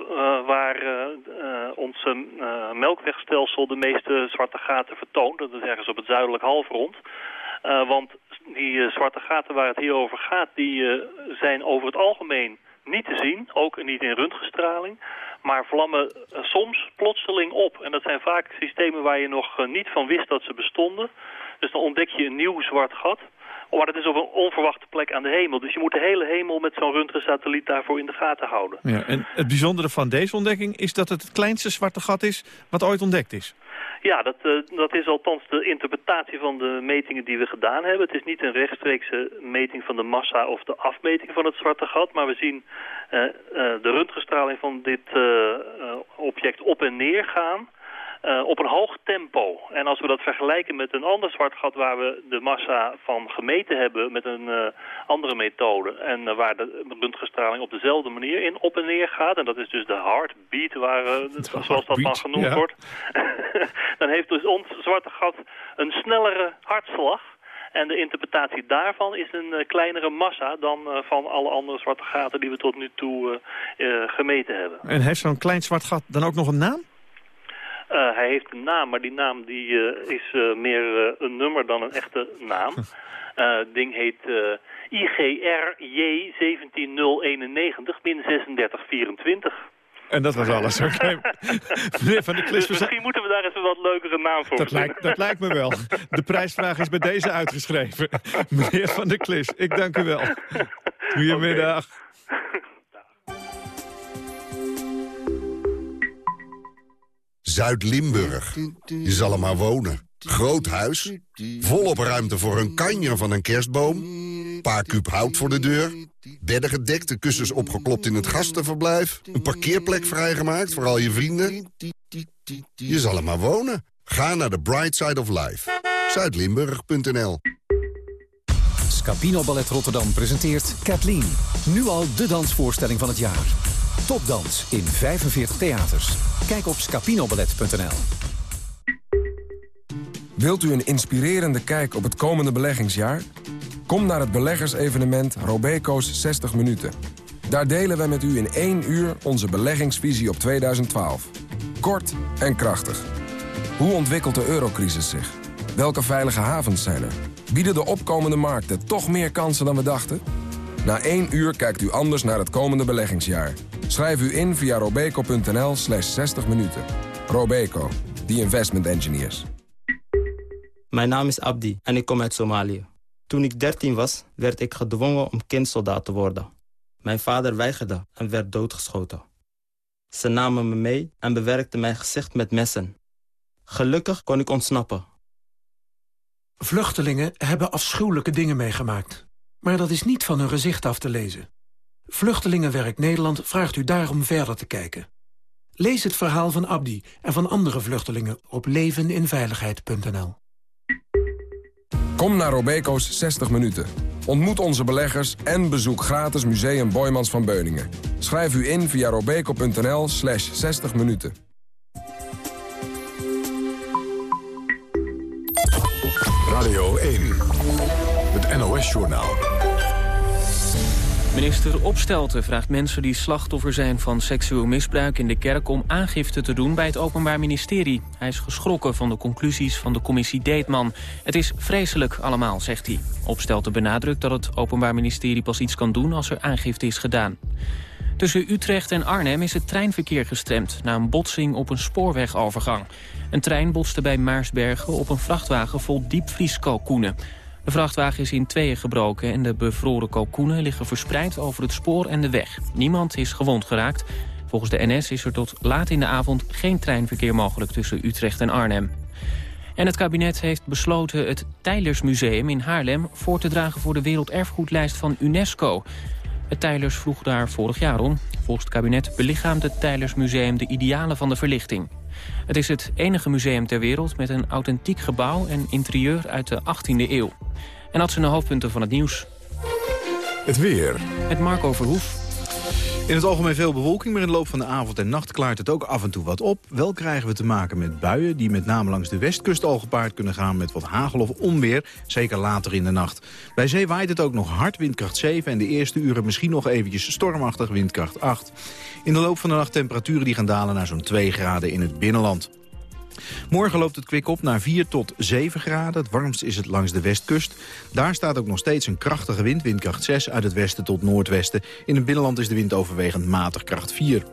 Speaker 24: waar ons melkwegstelsel de meeste zwarte gaten vertoont. Dat is ergens op het zuidelijk halfrond. want die zwarte gaten waar het hier over gaat, die zijn over het algemeen niet te zien. Ook niet in röntgenstraling maar vlammen soms plotseling op. En dat zijn vaak systemen waar je nog niet van wist dat ze bestonden. Dus dan ontdek je een nieuw zwart gat. Maar dat is op een onverwachte plek aan de hemel. Dus je moet de hele hemel met zo'n röntgensatelliet daarvoor in de gaten houden.
Speaker 11: Ja, en het bijzondere van deze ontdekking is dat het het kleinste zwarte gat is wat ooit ontdekt is.
Speaker 24: Ja, dat, uh, dat is althans de interpretatie van de metingen die we gedaan hebben. Het is niet een rechtstreekse meting van de massa of de afmeting van het zwarte gat. Maar we zien uh, uh, de röntgenstraling van dit object op en neer gaan. Uh, op een hoog tempo. En als we dat vergelijken met een ander zwart gat waar we de massa van gemeten hebben met een uh, andere methode en uh, waar de röntgenstraling op dezelfde manier in op en neer gaat, en dat is dus de heartbeat, waar, zoals dat dan genoemd ja. wordt, dan heeft dus ons zwarte gat een snellere hartslag. En de interpretatie daarvan is een kleinere massa dan van alle andere zwarte gaten die we tot nu toe gemeten hebben.
Speaker 11: En heeft zo'n klein zwart gat dan ook nog een naam?
Speaker 24: Uh, hij heeft een naam, maar die naam die, uh, is uh, meer een nummer dan een echte naam. Het ding heet IGR J17091 min 3624.
Speaker 11: En dat was alles, oké. Meneer Van der Klis...
Speaker 24: Dus misschien moeten we daar eens een wat leukere naam voor
Speaker 11: Dat lijkt, dat lijkt me wel. De prijsvraag is bij deze uitgeschreven. Meneer Van der Klis, ik dank u wel. Goedemiddag.
Speaker 25: Zuid-Limburg. Je zal er maar wonen. Groot huis, volop ruimte voor een kanjer van een kerstboom... paar kuub hout voor de deur, bedden gedekt, kussens opgeklopt in het gastenverblijf... een parkeerplek vrijgemaakt voor al je vrienden. Je zal er maar wonen. Ga naar de Bright Side of Life. Zuidlimburg.nl
Speaker 26: Scapino Ballet Rotterdam presenteert Kathleen. Nu al de dansvoorstelling van het jaar. Topdans in 45 theaters. Kijk op scapinoballet.nl.
Speaker 27: Wilt u een inspirerende kijk op het komende beleggingsjaar? Kom naar het beleggersevenement Robeco's 60 Minuten. Daar delen wij met u in één uur onze beleggingsvisie op 2012. Kort en krachtig. Hoe ontwikkelt de eurocrisis zich? Welke veilige havens zijn er? Bieden de opkomende markten toch meer kansen dan we dachten? Na één uur kijkt u anders naar het komende beleggingsjaar. Schrijf u in via robeco.nl slash 60 minuten. Robeco, the investment engineers.
Speaker 28: Mijn naam is Abdi en ik kom uit Somalië. Toen ik 13 was, werd ik gedwongen om kindsoldaat te worden. Mijn vader weigerde en werd doodgeschoten. Ze namen me mee en bewerkten mijn gezicht met messen. Gelukkig kon ik ontsnappen.
Speaker 29: Vluchtelingen hebben afschuwelijke dingen meegemaakt. Maar dat is niet van hun gezicht af te lezen. Vluchtelingenwerk Nederland vraagt u daarom verder te kijken. Lees het verhaal van Abdi en van andere vluchtelingen op leveninveiligheid.nl.
Speaker 27: Kom naar Robeco's 60 minuten. Ontmoet onze beleggers en bezoek gratis Museum Boymans van Beuningen. Schrijf u in via robeco.nl slash 60 minuten.
Speaker 1: Radio 1, het NOS-journaal.
Speaker 2: Minister Opstelten vraagt mensen die slachtoffer zijn van seksueel misbruik in de kerk... om aangifte te doen bij het Openbaar Ministerie. Hij is geschrokken van de conclusies van de commissie Deetman. Het is vreselijk allemaal, zegt hij. Opstelten benadrukt dat het Openbaar Ministerie pas iets kan doen... als er aangifte is gedaan. Tussen Utrecht en Arnhem is het treinverkeer gestremd... na een botsing op een spoorwegovergang. Een trein botste bij Maarsbergen op een vrachtwagen vol diepvrieskalkoenen. De vrachtwagen is in tweeën gebroken en de bevroren kalkoenen liggen verspreid over het spoor en de weg. Niemand is gewond geraakt. Volgens de NS is er tot laat in de avond geen treinverkeer mogelijk tussen Utrecht en Arnhem. En het kabinet heeft besloten het Tijlersmuseum in Haarlem voor te dragen voor de werelderfgoedlijst van UNESCO. Het Tijlers vroeg daar vorig jaar om. Volgens het kabinet belichaamt het Tijlersmuseum de idealen van de verlichting. Het is het enige museum ter wereld met een authentiek gebouw en interieur uit de 18e eeuw. En dat zijn de hoofdpunten van het nieuws.
Speaker 1: Het weer.
Speaker 2: Met Marco Verhoef.
Speaker 30: In het algemeen veel bewolking, maar in de loop van de avond en nacht klaart het ook af en toe wat op. Wel krijgen we te maken met buien die met name langs de westkust al gepaard kunnen gaan met wat hagel of onweer, zeker later in de nacht. Bij zee waait het ook nog hard, windkracht 7 en de eerste uren misschien nog eventjes stormachtig, windkracht 8. In de loop van de nacht temperaturen die gaan dalen naar zo'n 2 graden in het binnenland. Morgen loopt het kwik op naar 4 tot 7 graden. Het warmst is het langs de westkust. Daar staat ook nog steeds een krachtige wind, windkracht 6... uit het westen tot noordwesten. In het binnenland is de wind overwegend matig kracht 4.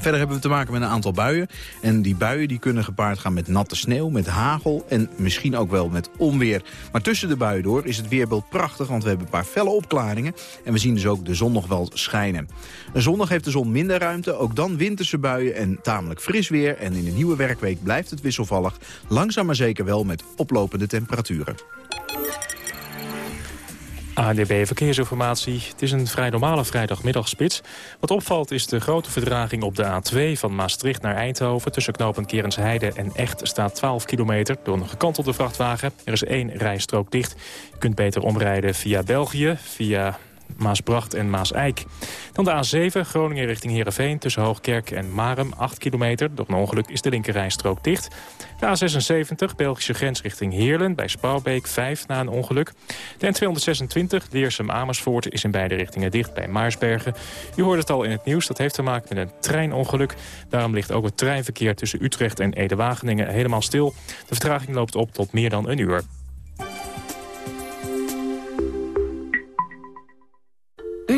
Speaker 30: Verder hebben we te maken met een aantal buien. En die buien die kunnen gepaard gaan met natte sneeuw, met hagel en misschien ook wel met onweer. Maar tussen de buien door is het weerbeeld prachtig, want we hebben een paar felle opklaringen. En we zien dus ook de zon nog wel schijnen. Een zondag heeft de zon minder ruimte, ook dan winterse buien en tamelijk fris weer. En in de nieuwe werkweek blijft het wisselvallig. Langzaam maar zeker wel met oplopende temperaturen.
Speaker 3: ADB Verkeersinformatie. Het is een vrij normale vrijdagmiddagspits. Wat opvalt is de grote verdraging op de A2 van Maastricht naar Eindhoven. Tussen knooppunt Kerensheide en Echt staat 12 kilometer door een gekantelde vrachtwagen. Er is één rijstrook dicht. Je kunt beter omrijden via België, via Maasbracht en Maaseik. Dan de A7, Groningen richting Heerenveen... tussen Hoogkerk en Marem, 8 kilometer. Door een ongeluk is de linkerrijstrook dicht. De A76, Belgische grens richting Heerlen... bij Spouwbeek, 5 na een ongeluk. De N226, Leersum-Amersfoort... is in beide richtingen dicht bij Maarsbergen. U hoort het al in het nieuws, dat heeft te maken met een treinongeluk. Daarom ligt ook het treinverkeer tussen Utrecht en Ede-Wageningen helemaal stil. De vertraging loopt op tot meer dan een uur.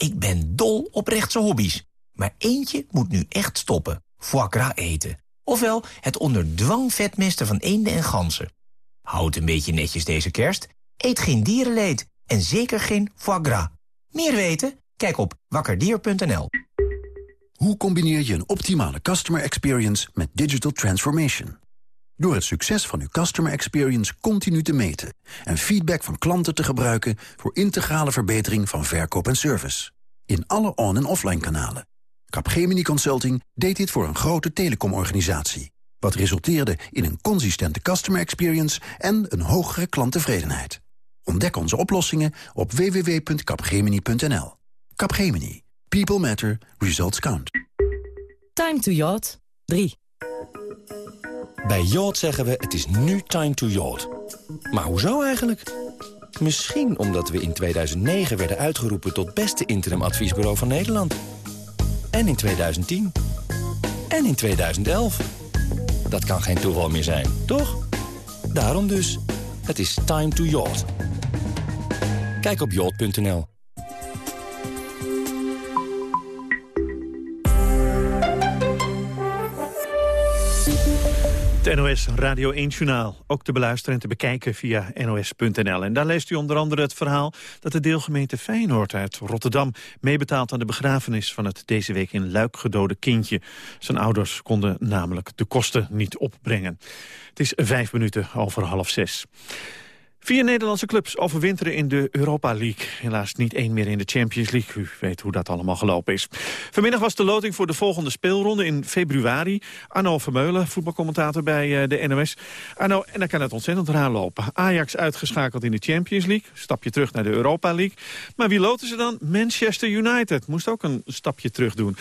Speaker 28: Ik ben dol op rechtse hobby's. Maar eentje moet nu echt stoppen. Foie gras eten. Ofwel het onder dwang vetmesten van eenden en ganzen. Houd een beetje netjes deze kerst. Eet geen dierenleed. En zeker geen foie gras. Meer weten? Kijk op wakkerdier.nl.
Speaker 31: Hoe combineer je een optimale customer experience met digital transformation? Door het succes van uw customer experience continu te meten... en feedback van klanten te gebruiken voor integrale verbetering van verkoop en service. In alle on- en offline kanalen. Capgemini Consulting deed dit voor een grote telecomorganisatie. Wat resulteerde in een consistente customer experience en een hogere klanttevredenheid. Ontdek onze oplossingen op www.capgemini.nl. Capgemini. People matter. Results count.
Speaker 32: Time to yacht 3.
Speaker 33: Bij Yacht zeggen we het is nu time to yacht. Maar hoezo eigenlijk? Misschien omdat we in 2009 werden uitgeroepen tot beste interimadviesbureau van Nederland. En in 2010. En in 2011. Dat kan geen toeval meer zijn, toch? Daarom dus, het is time to yacht. Kijk op yacht.nl.
Speaker 11: Het NOS Radio 1 Journaal. Ook te beluisteren en te bekijken via nos.nl. En daar leest u onder andere het verhaal dat de deelgemeente Feyenoord uit Rotterdam meebetaalt aan de begrafenis van het deze week in Luik gedode kindje. Zijn ouders konden namelijk de kosten niet opbrengen. Het is vijf minuten over half zes. Vier Nederlandse clubs overwinteren in de Europa League. Helaas niet één meer in de Champions League. U weet hoe dat allemaal gelopen is. Vanmiddag was de loting voor de volgende speelronde in februari. Arno Vermeulen, voetbalcommentator bij eh, de NOS. Arno, en dan kan het ontzettend raar lopen. Ajax uitgeschakeld in de Champions League. Stapje terug naar de Europa League. Maar wie loten ze dan? Manchester United. Moest ook een stapje terug doen.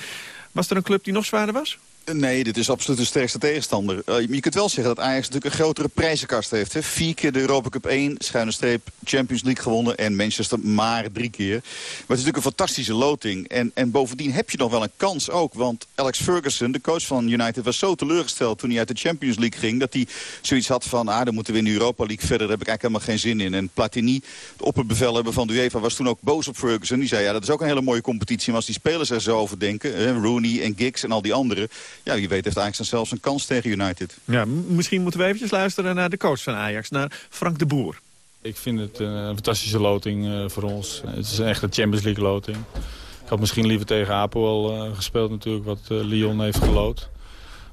Speaker 11: Was er een club die nog zwaarder was?
Speaker 34: Nee, dit is absoluut de sterkste tegenstander. Uh, je kunt wel zeggen dat Ajax natuurlijk een grotere prijzenkast heeft. Hè? Vier keer de Europa Cup 1, schuine streep, Champions League gewonnen... en Manchester maar drie keer. Maar het is natuurlijk een fantastische loting. En, en bovendien heb je nog wel een kans ook. Want Alex Ferguson, de coach van United, was zo teleurgesteld... toen hij uit de Champions League ging... dat hij zoiets had van, ah, dan moeten we in de Europa League verder. Daar heb ik eigenlijk helemaal geen zin in. En Platini, de opperbevelhebber van de UEFA, was toen ook boos op Ferguson. Die zei, ja, dat is ook een hele mooie competitie. Maar als die spelers er zo over denken, Rooney en Giggs en al die anderen... ja, wie weet heeft Ajax dan zelfs een kans tegen United.
Speaker 11: Ja, misschien moeten we eventjes luisteren naar de coach van Ajax, naar Frank de Boer.
Speaker 35: Ik vind het een fantastische loting uh, voor ons. Het is een echte Champions League loting. Ik had misschien liever tegen Apo uh, gespeeld natuurlijk, wat Lyon heeft geloot.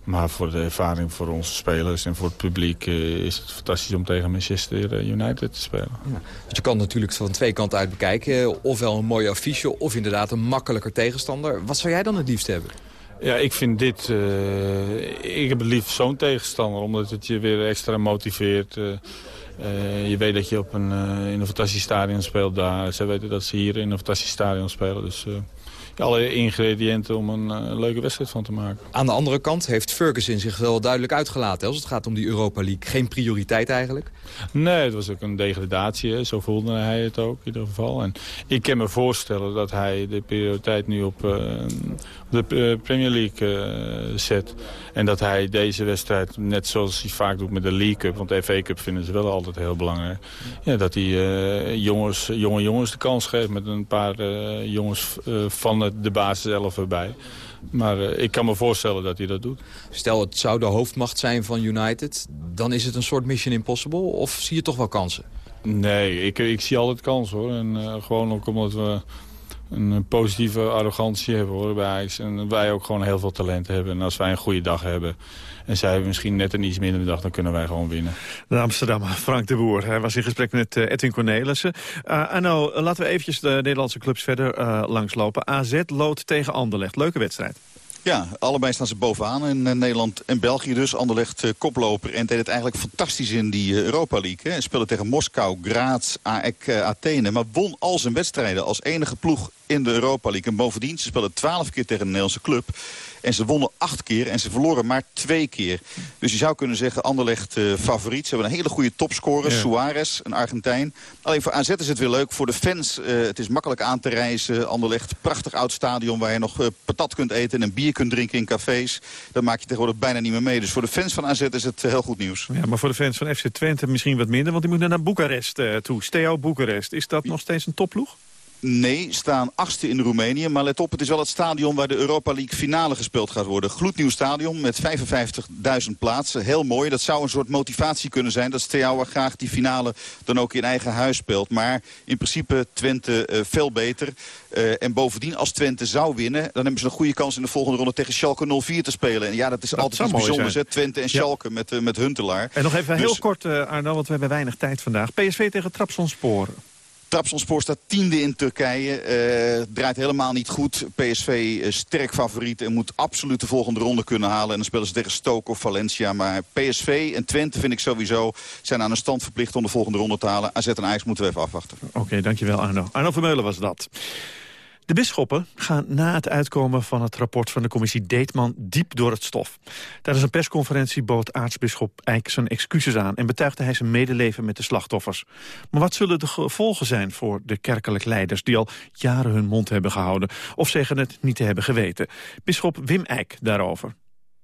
Speaker 35: Maar voor de ervaring voor onze spelers en voor het publiek is het fantastisch om tegen Manchester United te spelen.
Speaker 36: Ja, je kan natuurlijk van twee kanten uit bekijken. Ofwel een mooi affiche of inderdaad een makkelijker tegenstander. Wat zou jij dan het liefst hebben?
Speaker 35: Ja, ik vind dit... Uh, ik heb het liefst zo'n tegenstander, omdat het je weer extra motiveert. Uh, uh, je weet dat je op een, in een fantastisch stadion speelt daar. Ze weten dat ze hier in een fantastisch stadion spelen. Dus alle ingrediënten om een leuke wedstrijd van te maken.
Speaker 36: Aan de andere kant heeft Ferguson zich wel duidelijk uitgelaten... als het gaat om die Europa League. Geen prioriteit eigenlijk?
Speaker 35: Nee, het was ook een degradatie. Hè. Zo voelde hij het ook in ieder geval. En ik kan me voorstellen dat hij de prioriteit nu op, uh, de Premier League uh, zet. En dat hij deze wedstrijd, net zoals hij vaak doet met de League Cup... want de FA Cup vinden ze wel altijd heel belangrijk... Ja, dat hij jongens, jonge jongens de kans geeft met een paar jongens van de basis zelf erbij. Maar uh, ik kan me voorstellen dat hij dat doet.
Speaker 36: Stel, het zou de hoofdmacht zijn van United. Dan is het een soort Mission Impossible? Of zie je toch wel kansen?
Speaker 35: Nee, ik, ik zie altijd kansen hoor. En uh, gewoon ook omdat we een positieve arrogantie hebben hoor, bij Ajax. En wij ook gewoon heel veel talent hebben. En als wij een goede dag hebben en zij hebben misschien net een iets minder dag, dan kunnen wij gewoon winnen.
Speaker 11: De Amsterdammer Frank de Boer. Hij was in gesprek met uh, Edwin Cornelissen. Uh, Arno, laten we eventjes de Nederlandse clubs verder uh, langslopen. AZ loodt tegen Anderlecht. Leuke wedstrijd.
Speaker 34: Ja, allebei staan ze bovenaan in Nederland en België dus. Anderlecht uh, koploper en deed het eigenlijk fantastisch in die Europa League. Hè. Speelde tegen Moskou, Graz, AEK, uh, Athene. Maar won al zijn wedstrijden als enige ploeg in de Europa League. En bovendien, ze speelden twaalf keer tegen een Nederlandse club. En ze wonnen acht keer en ze verloren maar twee keer. Dus je zou kunnen zeggen, Anderlecht uh, favoriet. Ze hebben een hele goede topscorer, ja. Suarez, een Argentijn. Alleen voor AZ is het weer leuk. Voor de fans, uh, het is makkelijk aan te reizen. Anderlecht, prachtig oud stadion waar je nog uh, patat kunt eten... en een bier kunt drinken in cafés. Dat maak je tegenwoordig bijna niet meer mee. Dus voor de fans van AZ is het heel goed nieuws.
Speaker 11: Ja, maar voor de fans van FC Twente misschien wat minder... want die moeten naar Boekarest toe. Steaua Boekarest. Is dat nog steeds een topploeg?
Speaker 34: Nee, staan achtste in Roemenië. Maar let op, het is wel het stadion waar de Europa League finale gespeeld gaat worden. Gloednieuw stadion met 55.000 plaatsen. Heel mooi. Dat zou een soort motivatie kunnen zijn. Dat Steaua graag die finale dan ook in eigen huis speelt. Maar in principe Twente uh, veel beter. Uh, en bovendien, als Twente zou winnen... dan hebben ze een goede kans in de volgende ronde tegen Schalke 04 te spelen. En ja, dat is dat altijd iets bijzonders, hè? Twente en Schalke ja. met, uh, met Huntelaar.
Speaker 11: En nog even dus... heel kort, Arno, want we hebben weinig tijd vandaag. PSV tegen Trabzonspor.
Speaker 34: Trabzonspor staat tiende in Turkije. Uh, draait helemaal niet goed. PSV uh, sterk favoriet en moet absoluut de volgende ronde kunnen halen. En dan spelen ze tegen Stoke of Valencia. Maar PSV en Twente vind ik sowieso zijn aan een stand verplicht om de volgende ronde te halen. AZ en Ajax moeten we even afwachten.
Speaker 11: Oké, dankjewel Arno. Arno Vermeulen was dat. De bisschoppen gaan na het uitkomen van het rapport van de commissie Deetman diep door het stof. Tijdens een persconferentie bood aartsbisschop Eijk zijn excuses aan... en betuigde hij zijn medeleven met de slachtoffers. Maar wat zullen de gevolgen zijn voor de kerkelijk leiders... die al jaren hun mond hebben gehouden of zeggen het niet te hebben geweten? Bisschop Wim Eijk daarover.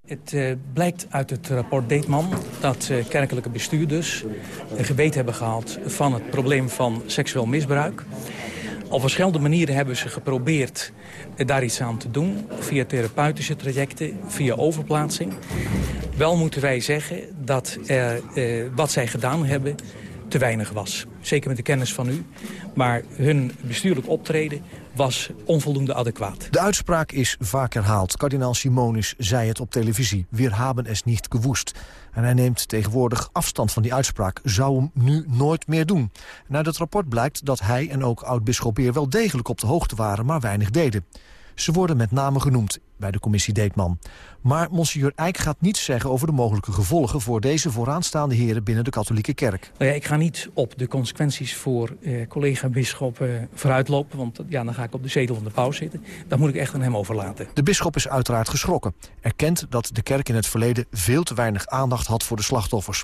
Speaker 37: Het uh, blijkt uit het rapport Deetman dat uh, kerkelijke bestuurders uh, geweten hebben gehad van het probleem van seksueel misbruik. Op verschillende manieren hebben ze geprobeerd daar iets aan te doen. Via therapeutische trajecten, via overplaatsing. Wel moeten wij zeggen dat er, eh, wat zij gedaan hebben te weinig was. Zeker met de kennis van u. Maar hun bestuurlijk optreden was onvoldoende adequaat.
Speaker 38: De uitspraak is vaak herhaald. Kardinaal Simonis zei het op televisie. Wir haben es nicht gewoest. En hij neemt tegenwoordig afstand van die uitspraak. Zou hem nu nooit meer doen. En uit het rapport blijkt dat hij en ook oud-bisschop wel degelijk op de hoogte waren, maar weinig deden. Ze worden met name genoemd bij de commissie Deetman. Maar monsieur Eijk gaat niets zeggen over de mogelijke gevolgen... voor deze vooraanstaande heren binnen de katholieke kerk.
Speaker 37: Nou ja, ik ga niet op de consequenties voor eh, collega-bisschop eh, vooruitlopen... want ja, dan ga ik op de zetel van de paus zitten. Dat moet ik echt aan hem overlaten.
Speaker 38: De bisschop is uiteraard geschrokken. Erkent dat de kerk in het verleden veel te weinig aandacht had voor de slachtoffers.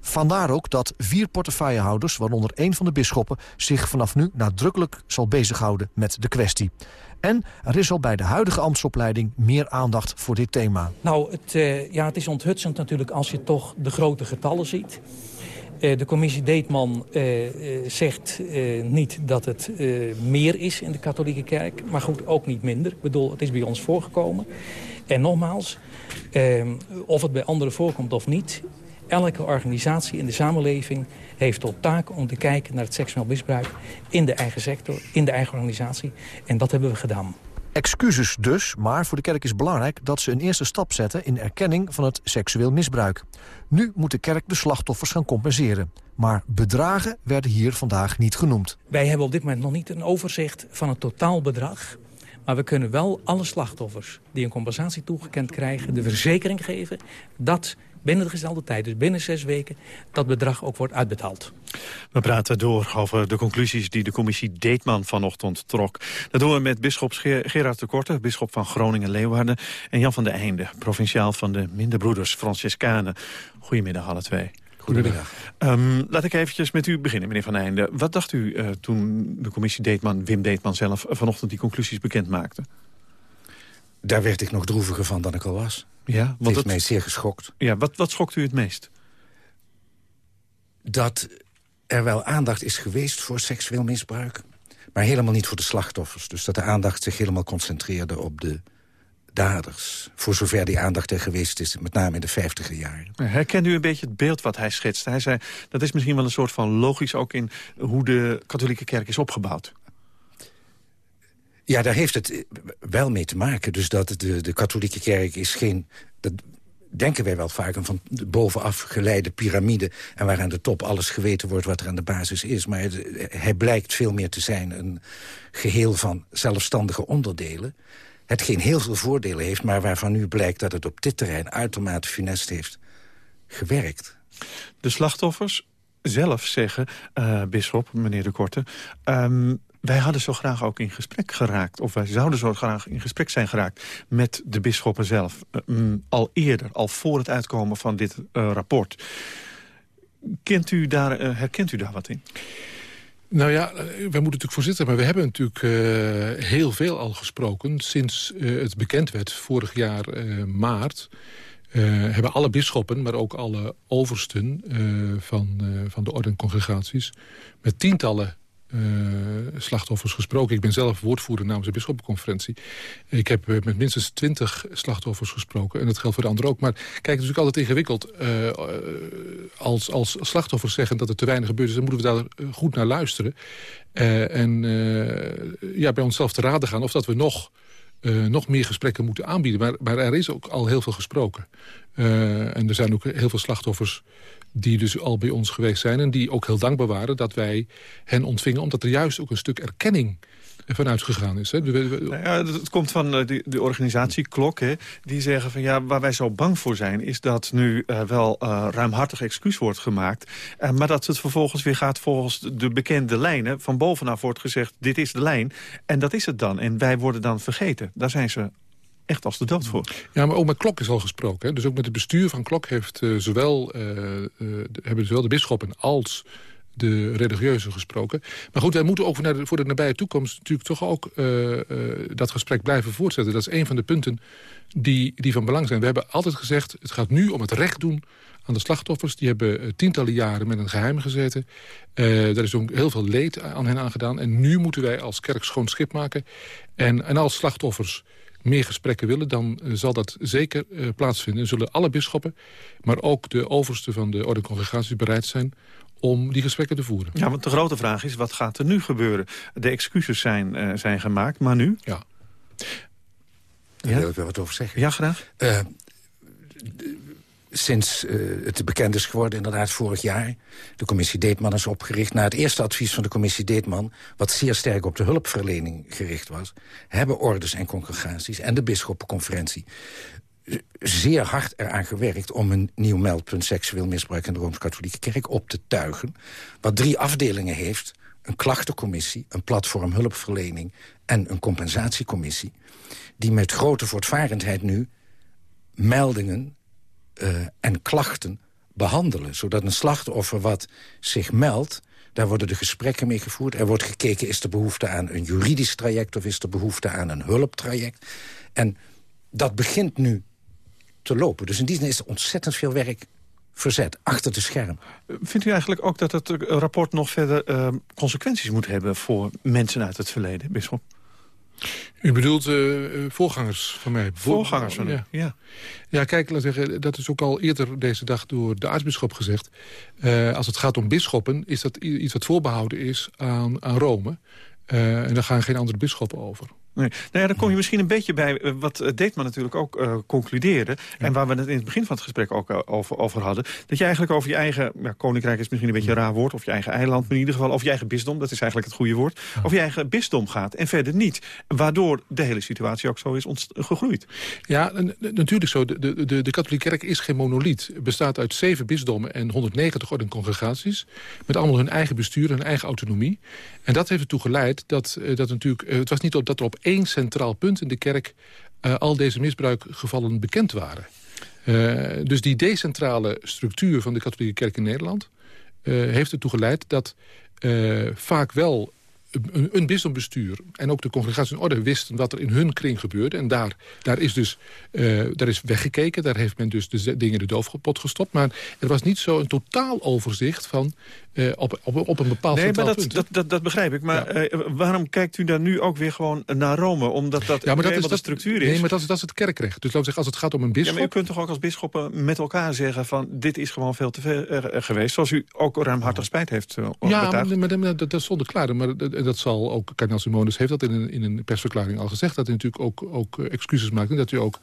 Speaker 38: Vandaar ook dat vier portefeuillehouders, waaronder één van de bisschoppen... zich vanaf nu nadrukkelijk zal bezighouden met de kwestie. En er is al bij de huidige ambtsopleiding meer aandacht voor dit thema.
Speaker 37: Nou, het, uh, ja, het is onthutsend natuurlijk als je toch de grote getallen ziet. Uh, de commissie Deetman uh, zegt niet dat het meer is in de katholieke kerk. Maar goed, ook niet minder. Ik bedoel, het is bij ons voorgekomen. En nogmaals, of het bij anderen voorkomt of niet... elke organisatie in de samenleving heeft tot taak om te kijken naar het seksueel misbruik in de eigen sector, in de eigen organisatie. En dat hebben we gedaan.
Speaker 38: Excuses dus, maar voor de kerk is belangrijk dat ze een eerste stap zetten in erkenning van het seksueel misbruik. Nu moet de kerk de slachtoffers gaan compenseren. Maar bedragen werden hier vandaag niet genoemd.
Speaker 37: Wij hebben op dit moment nog niet een overzicht van het totaalbedrag. Maar we kunnen wel alle slachtoffers die een compensatie toegekend krijgen... de verzekering geven dat binnen de gestelde tijd, dus binnen zes weken, dat bedrag ook wordt uitbetaald.
Speaker 11: We praten door over de conclusies die de commissie Deetman vanochtend trok. Dat doen we met bisschop Gerard de Korte, bisschop van Groningen-Leeuwarden... en Jan van der Einde, provinciaal van de Minderbroeders Franciscanen. Goedemiddag alle twee.
Speaker 38: Goedemiddag.
Speaker 11: Um, laat ik eventjes met u beginnen, meneer Van Einde. Wat dacht u uh, toen de commissie Deetman, Wim Deetman zelf... vanochtend die conclusies bekend maakte?
Speaker 39: Daar werd ik nog droeviger van dan ik al was.
Speaker 11: Ja,
Speaker 39: want het heeft mij zeer geschokt.
Speaker 11: Ja, wat, wat schokt u het meest?
Speaker 39: Dat er wel aandacht is geweest voor seksueel misbruik... maar helemaal niet voor de slachtoffers. Dus dat de aandacht zich helemaal concentreerde op de daders. Voor zover die aandacht er geweest is, met name in de vijftiger jaren.
Speaker 11: Herkent u een beetje het beeld wat hij schetst? Hij zei, dat is misschien wel een soort van logisch ook in hoe de katholieke kerk is opgebouwd.
Speaker 39: Ja, daar heeft het wel mee te maken. Dus dat de, de katholieke kerk is geen... Dat denken wij wel vaak een van bovenaf geleide piramide... en waar aan de top alles geweten wordt wat er aan de basis is. Maar het, hij blijkt veel meer te zijn een geheel van zelfstandige onderdelen... hetgeen heel veel voordelen heeft... maar waarvan nu blijkt dat het op dit terrein uitermate funest heeft gewerkt.
Speaker 11: De slachtoffers zelf zeggen, uh, bisschop, meneer de Korte... Um, wij hadden zo graag ook in gesprek geraakt... of wij zouden zo graag in gesprek zijn geraakt met de bisschoppen zelf. Mm, al eerder, al voor het uitkomen van dit rapport. Kent u daar, herkent u daar wat in?
Speaker 40: Nou ja, wij moeten natuurlijk voorzitter, maar we hebben natuurlijk heel veel al gesproken... sinds het bekend werd vorig jaar maart... Hebben alle bisschoppen, maar ook alle oversten van, van de orde congregaties... met tientallen slachtoffers gesproken. Ik ben zelf woordvoerder namens de bisschoppenconferentie. Ik heb met minstens twintig slachtoffers gesproken. En dat geldt voor de anderen ook. Maar kijk, het is natuurlijk altijd ingewikkeld. als, als slachtoffers zeggen dat er te weinig gebeurd is... dan moeten we daar goed naar luisteren. en ja, bij onszelf te raden gaan of dat we nog nog meer gesprekken moeten aanbieden. Maar, maar, er is ook al heel veel gesproken. En er zijn ook heel veel slachtoffers die dus al bij ons geweest zijn... en die ook heel dankbaar waren dat wij hen ontvingen... omdat er juist ook een stuk erkenning vanuit gegaan is. Hè?
Speaker 11: Nou ja, het komt van uh, de, organisatie Klok. Hè, die zeggen van ja, waar wij zo bang voor zijn... is dat nu uh, wel uh, ruimhartig excuus wordt gemaakt. maar dat het vervolgens weer gaat volgens de bekende lijnen. Van bovenaf wordt gezegd, dit is de lijn. En dat is het dan. En wij worden dan vergeten. Daar zijn ze echt als de dood voor.
Speaker 40: Ja, maar ook met Klok is al gesproken. Hè? Dus ook met het bestuur van Klok heeft, zowel, hebben zowel de bisschoppen als de religieuze gesproken. Maar goed, wij moeten ook voor de, voor de nabije toekomst... natuurlijk toch ook uh, uh, dat gesprek blijven voortzetten. Dat is een van de punten die, die van belang zijn. We hebben altijd gezegd, het gaat nu om het recht doen aan de slachtoffers. Die hebben uh, tientallen jaren met een geheim gezeten. er is ook heel veel leed aan hen aangedaan. En nu moeten wij als kerk schoon schip maken. En, en als slachtoffers meer gesprekken willen... dan zal dat zeker plaatsvinden. En zullen alle bisschoppen, maar ook de overste van de orde congregaties bereid zijn om die gesprekken te voeren.
Speaker 11: Ja, want de grote vraag is, wat gaat er nu gebeuren? De excuses zijn, uh, zijn gemaakt, maar nu?
Speaker 40: Ja.
Speaker 39: Daar wil ik wel wat over zeggen.
Speaker 11: Ja, graag. Uh,
Speaker 39: sinds uh, het bekend is geworden, inderdaad vorig jaar... de commissie Deetman is opgericht. Na het eerste advies van de commissie Deetman... wat zeer sterk op de hulpverlening gericht was... hebben ordes en congregaties en de bisschoppenconferentie zeer hard eraan gewerkt om een nieuw meldpunt seksueel misbruik in de Rooms-Katholieke Kerk op te tuigen. Wat drie afdelingen heeft. Een klachtencommissie, een platform hulpverlening en een compensatiecommissie. Die met grote voortvarendheid nu meldingen uh, en klachten behandelen. Zodat een slachtoffer wat zich meldt, daar worden de gesprekken mee gevoerd. Er wordt gekeken, is er behoefte aan een juridisch traject... of is er behoefte aan een hulptraject. En dat begint nu te lopen. Dus in die zin is er ontzettend veel werk verzet, achter de scherm.
Speaker 11: Vindt u eigenlijk ook dat het rapport nog verder uh, consequenties moet hebben... voor mensen uit het verleden, Bisschop?
Speaker 40: U bedoelt uh, voorgangers van mij?
Speaker 11: Voorgangers van ja.
Speaker 40: ja. Ja, kijk, laat zeggen, dat is ook al eerder deze dag door de aartsbisschop gezegd. Uh, als het gaat om bisschoppen, is dat iets wat voorbehouden is aan, aan Rome. Uh, en daar gaan geen andere bisschoppen over.
Speaker 11: Nee. Nou ja, dan kom je misschien een beetje bij eh, wat eh, Deetman natuurlijk ook uh, concludeerde. En waar we het in het begin van het gesprek ook over, over hadden. Dat je eigenlijk over je eigen, ja, koninkrijk is misschien een beetje een raar woord. Of je eigen eiland, maar in ieder geval over je eigen bisdom. Dat is eigenlijk het goede woord. Over je eigen bisdom gaat en verder niet. Waardoor de hele situatie ook zo is gegroeid.
Speaker 40: Ja, natuurlijk zo. De, de, de katholieke kerk is geen monoliet. Het bestaat uit zeven bisdommen en 190 orden congregaties. Met allemaal hun eigen bestuur, hun eigen autonomie. En dat heeft ertoe geleid dat, dat natuurlijk... Het was niet op, dat er op één centraal punt in de kerk... Uh, al deze misbruikgevallen bekend waren. Uh, dus die decentrale structuur van de katholieke kerk in Nederland... Uh, heeft ertoe geleid dat vaak wel een, een bisdombestuur en ook de congregatie in orde wisten wat er in hun kring gebeurde. En daar, daar, is dus daar is weggekeken. Daar heeft men dus de dingen de doofpot gestopt. Maar er was niet zo een totaal overzicht van uh, op, op, op een bepaald
Speaker 11: nee, maar dat,
Speaker 40: punt.
Speaker 11: Dat, dat, dat begrijp ik. Maar ja. uh, waarom kijkt u daar nu ook weer gewoon naar Rome? Omdat dat ja, maar dat is, de structuur is.
Speaker 40: Nee, maar dat is, dat is het kerkrecht. Dus laten zeggen, als het gaat om een bisschop...
Speaker 11: Ja, maar u kunt toch ook als bisschoppen met elkaar zeggen van... dit is gewoon veel te ver geweest. Zoals u ook ruimhartig spijt heeft uh,
Speaker 40: Ja, maar, maar, maar, dat, dat stond klaar. Maar dat, dat zal ook... Kardinaal Simonus heeft dat in een, in een persverklaring al gezegd... dat hij natuurlijk ook, ook excuses maakt... en dat hij ook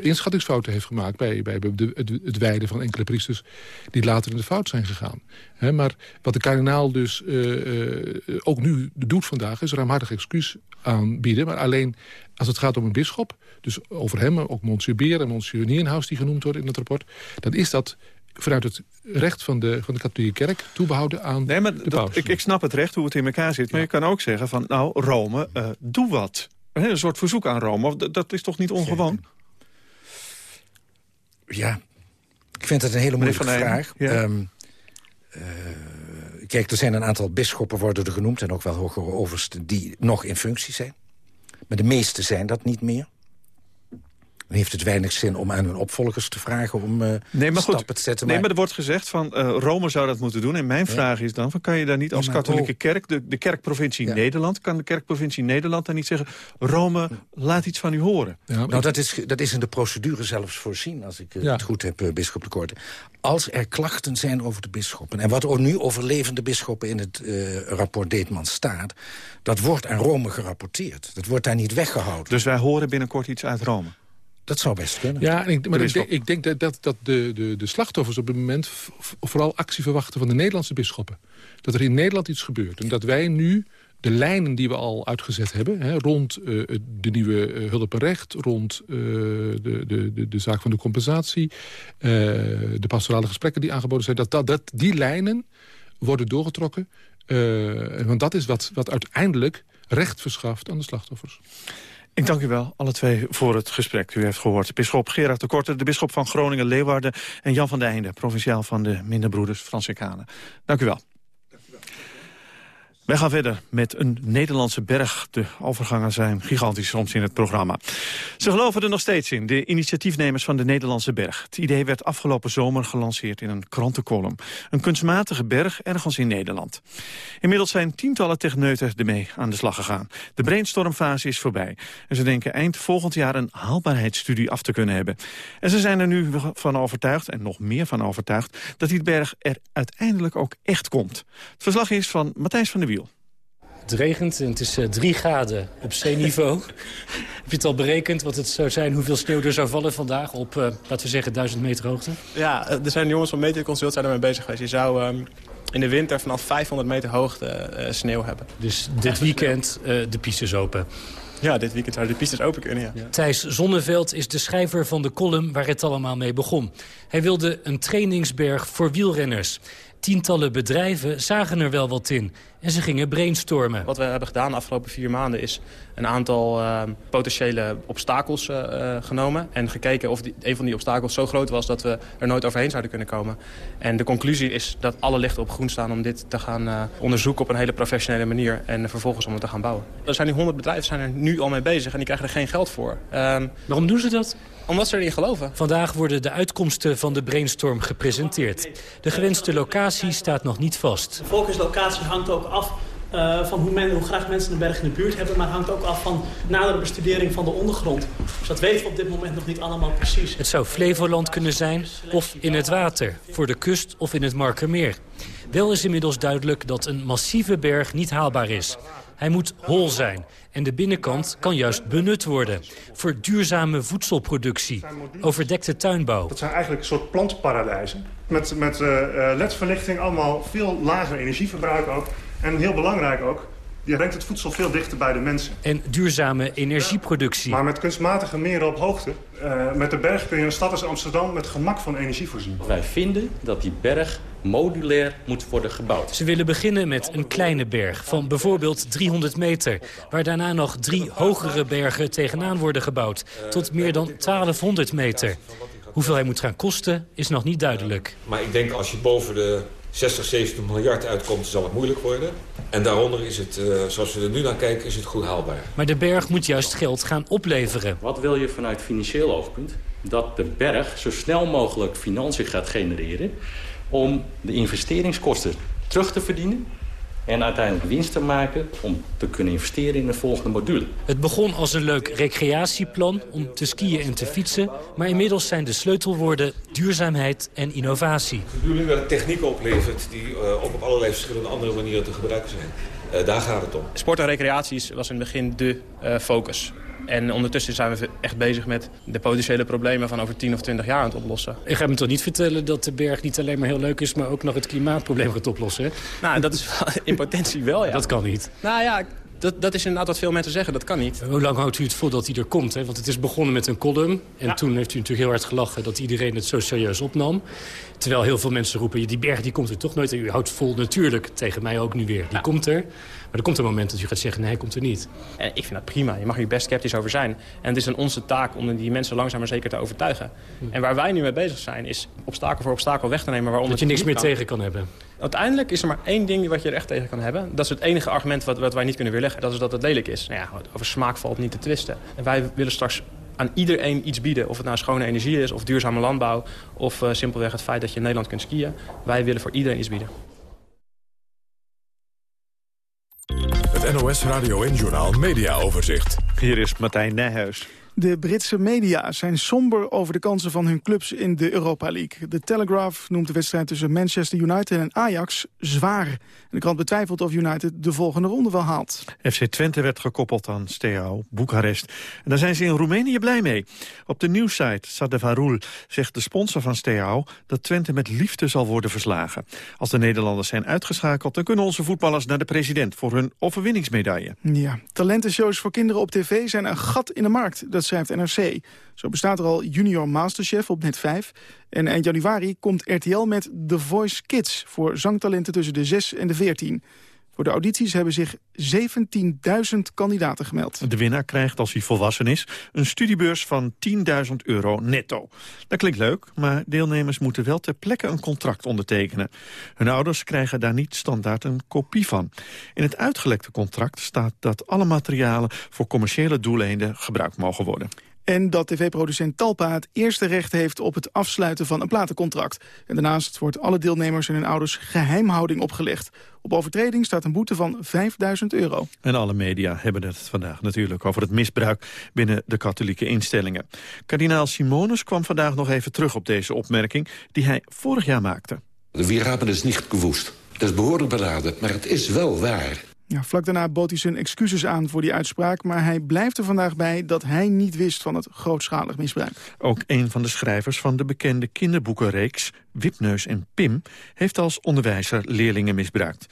Speaker 40: inschattingsfouten heeft gemaakt... bij, bij de, het, het wijden van enkele priesters... die later in de fout zijn gegaan. He, maar wat de kardinaal dus uh, uh, ook nu doet vandaag... is ruimhartig excuus aanbieden. Maar alleen als het gaat om een bisschop... dus over hem, ook Monsieur Beer en Monsieur Nienhuis... die genoemd worden in het rapport... dan is dat vanuit het recht van de, van de katholieke kerk toebehouden aan
Speaker 11: nee, maar
Speaker 40: de
Speaker 11: dat,
Speaker 40: paus.
Speaker 11: ik, ik snap het recht hoe het in elkaar zit. Maar je kan ook zeggen van, nou, Rome, uh, doe wat. Een soort verzoek aan Rome. Dat, is toch niet ongewoon?
Speaker 39: Ja, ik vind het een hele moeilijke vraag. Ja. Um, uh, kijk, er zijn een aantal bisschoppen worden er genoemd... en ook wel hogere oversten die nog in functie zijn. Maar de meeste zijn dat niet meer. Dan heeft het weinig zin om aan hun opvolgers te vragen om uh,
Speaker 11: nee, maar
Speaker 39: stappen
Speaker 11: goed,
Speaker 39: te zetten.
Speaker 11: Nee, maar er wordt gezegd van uh, Rome zou dat moeten doen. En mijn ja. vraag is dan, van, kan je daar niet als ja, katholieke oh. kerk... de, de kerkprovincie ja. Nederland, kan de kerkprovincie Nederland dan niet zeggen... Rome, laat iets van u horen?
Speaker 39: nou, dat is, dat is in de procedure zelfs voorzien, als ik uh, het goed heb, uh, bisschop de Korte. Als er klachten zijn over de bisschoppen... en wat er nu over levende bisschoppen in het rapport Deetman staat... dat wordt aan Rome gerapporteerd. Dat wordt daar niet weggehouden.
Speaker 11: Dus wij horen binnenkort iets uit Rome?
Speaker 39: Dat zou best kunnen.
Speaker 40: Ja, ik, maar ik denk, ik denk, dat, dat, dat de, de, de slachtoffers op dit moment vooral actie verwachten van de Nederlandse bisschoppen. Dat er in Nederland iets gebeurt. En dat wij nu de lijnen die we al uitgezet hebben... Hè, rond uh, de nieuwe uh, hulp en recht, rond uh, de, de, de, de zaak van de compensatie... de pastorale gesprekken die aangeboden zijn... dat, dat, dat die lijnen worden doorgetrokken. want dat is wat, wat uiteindelijk recht verschaft aan de slachtoffers.
Speaker 11: Ik dank u wel, alle twee, voor het gesprek. U heeft gehoord bisschop Gerard de Korte, de bisschop van Groningen-Leeuwarden... en Jan van der Einde, provinciaal van de Minderbroeders Fransikanen. Dank u wel. Wij gaan verder met een Nederlandse berg. De overgangen zijn gigantisch soms in het programma. Ze geloven er nog steeds in, de initiatiefnemers van de Nederlandse berg. Het idee werd afgelopen zomer gelanceerd in een krantenkolom. Een kunstmatige berg ergens in Nederland. Inmiddels zijn tientallen techneuten ermee aan de slag gegaan. De brainstormfase is voorbij. En ze denken eind volgend jaar een haalbaarheidsstudie af te kunnen hebben. En ze zijn er nu van overtuigd, en nog meer van overtuigd... dat die berg er uiteindelijk ook echt komt. Het verslag is van Matthijs van der Wiel.
Speaker 41: Het regent en het is uh, drie graden op zeeniveau. Heb je het al berekend wat het zou zijn, hoeveel sneeuw er zou vallen vandaag op, uh, laten we zeggen, 1000 meter hoogte?
Speaker 42: Ja, er zijn jongens van Meteoconsult zijn ermee bezig geweest. Je zou um, in de winter vanaf 500 meter hoogte uh, sneeuw hebben.
Speaker 41: Dus dit weekend de pistes open?
Speaker 42: Ja, dit weekend zouden de pistes open kunnen, ja. ja.
Speaker 41: Thijs Zonneveld is de schrijver van de column waar het allemaal mee begon. Hij wilde een trainingsberg voor wielrenners. Tientallen bedrijven zagen er wel wat in en ze gingen brainstormen.
Speaker 42: Wat we hebben gedaan de afgelopen vier maanden is een aantal uh, potentiële obstakels uh, genomen. En gekeken of die, een van die obstakels zo groot was dat we er nooit overheen zouden kunnen komen. En de conclusie is dat alle lichten op groen staan om dit te gaan uh, onderzoeken op een hele professionele manier. En vervolgens om het te gaan bouwen. Er zijn nu honderd bedrijven zijn er nu al mee bezig en die krijgen er geen geld voor.
Speaker 41: Um, Waarom doen ze dat?
Speaker 42: Omdat ze erin geloven.
Speaker 41: Vandaag worden de uitkomsten van de brainstorm gepresenteerd. De gewenste locatie staat nog niet vast.
Speaker 43: De volkslocatie hangt ook af uh, van hoe, men, hoe, graag mensen de berg in de buurt hebben... maar hangt ook af van nadere bestudering van de ondergrond. Dus dat weten we op dit moment nog niet allemaal precies.
Speaker 41: Het zou Flevoland kunnen zijn of in het water, voor de kust of in het Markermeer. Wel is inmiddels duidelijk dat een massieve berg niet haalbaar is. Hij moet hol zijn en de binnenkant kan juist benut worden. Voor duurzame voedselproductie, overdekte tuinbouw.
Speaker 44: Dat zijn eigenlijk een soort plantparadijzen. Met, met uh, ledverlichting, allemaal veel lager energieverbruik ook. En heel belangrijk ook, die brengt het voedsel veel dichter bij de mensen.
Speaker 41: En duurzame energieproductie.
Speaker 44: Maar met kunstmatige meren op hoogte, uh, met de berg kun je een stad als Amsterdam met gemak van energie voorzien.
Speaker 45: Wij vinden dat die berg modulair moet worden gebouwd.
Speaker 41: Ze willen beginnen met een kleine berg van bijvoorbeeld 300 meter... waar daarna nog drie hogere bergen tegenaan worden gebouwd... tot meer dan 1200 meter. Hoeveel hij moet gaan kosten is nog niet duidelijk.
Speaker 46: Maar ik denk als je boven de 60, 70 miljard uitkomt, zal het moeilijk worden. En daaronder is het, uh, zoals we er nu naar kijken, is het goed haalbaar.
Speaker 41: Maar de berg moet juist geld gaan opleveren.
Speaker 45: Wat wil je vanuit financieel oogpunt? Dat de berg zo snel mogelijk financiën gaat genereren... om de investeringskosten terug te verdienen en uiteindelijk winst te maken om te kunnen investeren in de volgende module.
Speaker 41: Het begon als een leuk recreatieplan om te skiën en te fietsen... maar inmiddels zijn de sleutelwoorden duurzaamheid en innovatie.
Speaker 46: De bedoeling dat het techniek oplevert die uh, ook op allerlei verschillende andere manieren te gebruiken zijn. Uh, daar gaat het om.
Speaker 42: Sport en recreatie was in het begin de uh, focus. En ondertussen zijn we echt bezig met de potentiële problemen van over 10 of 20 jaar aan het oplossen.
Speaker 41: Ik ga me toch niet vertellen dat de berg niet alleen maar heel leuk is... maar ook nog het klimaatprobleem gaat oplossen, hè?
Speaker 42: Nou, dat is in potentie wel, ja.
Speaker 41: Dat kan niet.
Speaker 42: Nou ja, Dat, dat is inderdaad wat veel mensen zeggen, dat kan niet.
Speaker 41: Hoe lang houdt u het vol dat hij er komt? Hè? Want het is begonnen met een column. En toen heeft u natuurlijk heel hard gelachen dat iedereen het zo serieus opnam. Terwijl heel veel mensen roepen, die berg die komt er toch nooit. En u houdt vol natuurlijk, tegen mij ook nu weer. Die komt er. Maar er komt een moment dat u gaat zeggen, nee, hij komt er niet.
Speaker 42: En ik vind dat prima. Je mag er best sceptisch over zijn. En het is een onze taak om die mensen langzaam maar zeker te overtuigen. En waar wij nu mee bezig zijn, is obstakel voor obstakel weg te nemen. Waaronder
Speaker 41: Dat je niks meer tegen kan hebben.
Speaker 42: Uiteindelijk is er maar één ding wat je er echt tegen kan hebben. Dat is het enige argument wat, wat wij niet kunnen weerleggen. Dat is dat het lelijk is. Nou ja, over smaak valt niet te twisten. En wij willen straks aan iedereen iets bieden. Of het nou schone energie is, of duurzame landbouw... of uh, simpelweg het feit dat je in Nederland kunt skiën. Wij willen voor iedereen iets bieden.
Speaker 47: Het NOS Radio en Journaal Media Overzicht.
Speaker 11: Hier is Martijn Nijhuis.
Speaker 48: De Britse media zijn somber over de kansen van hun clubs in de Europa League. De Telegraph noemt de wedstrijd tussen Manchester United en Ajax zwaar. En de krant betwijfelt of United de volgende ronde wel haalt.
Speaker 11: FC Twente werd gekoppeld aan Steaua Boekarest. En daar zijn ze in Roemenië blij mee. Op de nieuwssite Sadevarul zegt de sponsor van Steaua... dat Twente met liefde zal worden verslagen. Als de Nederlanders zijn uitgeschakeld... dan kunnen onze voetballers naar de president voor hun overwinningsmedaille.
Speaker 48: Ja, talentenshows voor kinderen op tv zijn een gat in de markt. Dat schrijft NRC. Zo bestaat er al Junior Masterchef op net 5. En eind januari komt RTL met The Voice Kids... voor zangtalenten tussen de 6 en de 14. Voor de audities hebben zich 17.000 kandidaten gemeld.
Speaker 11: De winnaar krijgt, als hij volwassen is, een studiebeurs van 10.000 euro netto. Dat klinkt leuk, maar deelnemers moeten wel ter plekke een contract ondertekenen. Hun ouders krijgen daar niet standaard een kopie van. In het uitgelekte contract staat dat alle materialen voor commerciële doeleinden gebruikt mogen worden.
Speaker 48: En dat tv-producent Talpa het eerste recht heeft op het afsluiten van een platencontract. En daarnaast wordt alle deelnemers en hun ouders geheimhouding opgelegd. Op overtreding staat een boete van 5000 euro.
Speaker 11: En alle media hebben het vandaag natuurlijk over het misbruik binnen de katholieke instellingen. Kardinaal Simonus kwam vandaag nog even terug op deze opmerking die hij vorig jaar maakte.
Speaker 49: Wir haben es nicht gewusst. Dat is behoorlijk beraden, maar het is wel waar.
Speaker 48: Ja, vlak daarna bood hij zijn excuses aan voor die uitspraak... maar hij blijft er vandaag bij dat hij niet wist van het grootschalig misbruik.
Speaker 11: Ook een van de schrijvers van de bekende kinderboekenreeks... Wipneus en Pim heeft als onderwijzer leerlingen misbruikt.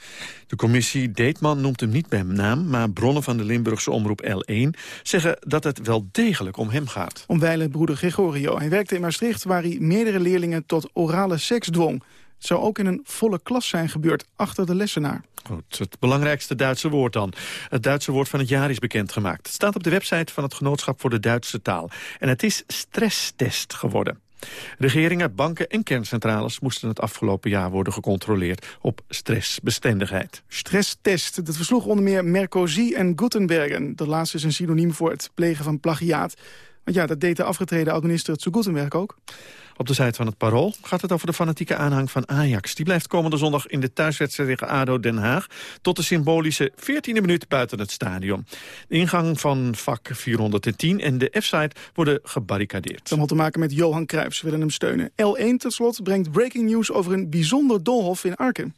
Speaker 11: De commissie Deetman noemt hem niet bij naam... maar bronnen van de Limburgse omroep L1 zeggen dat het wel degelijk om hem gaat.
Speaker 48: Omwijlen broeder Gregorio. Hij werkte in Maastricht waar hij meerdere leerlingen tot orale seks dwong. Het zou ook in een volle klas zijn gebeurd, achter de lessenaar.
Speaker 11: Goed, het belangrijkste Duitse woord dan. Het Duitse woord van het jaar is bekendgemaakt. Het staat op de website van het Genootschap voor de Duitse Taal. En het is stresstest geworden. Regeringen, banken en kerncentrales moesten het afgelopen jaar worden gecontroleerd op stressbestendigheid.
Speaker 48: Stresstest, dat versloeg onder meer Mercosi en Gutenbergen. Dat laatste is een synoniem voor het plegen van plagiaat. Want ja, dat deed de afgetreden oud-minister Gutenberg ook.
Speaker 11: Op de site van het Parool gaat het over de fanatieke aanhang van Ajax. Die blijft komende zondag in de thuiswedstrijd tegen ADO Den Haag... tot de symbolische 14e minuut buiten het stadion. De ingang van vak 410 en de F-site worden gebarricadeerd.
Speaker 48: Dat had te maken met Johan Cruijff. Ze willen hem steunen. L1 tot slot brengt breaking news over een bijzonder doolhof in Arken.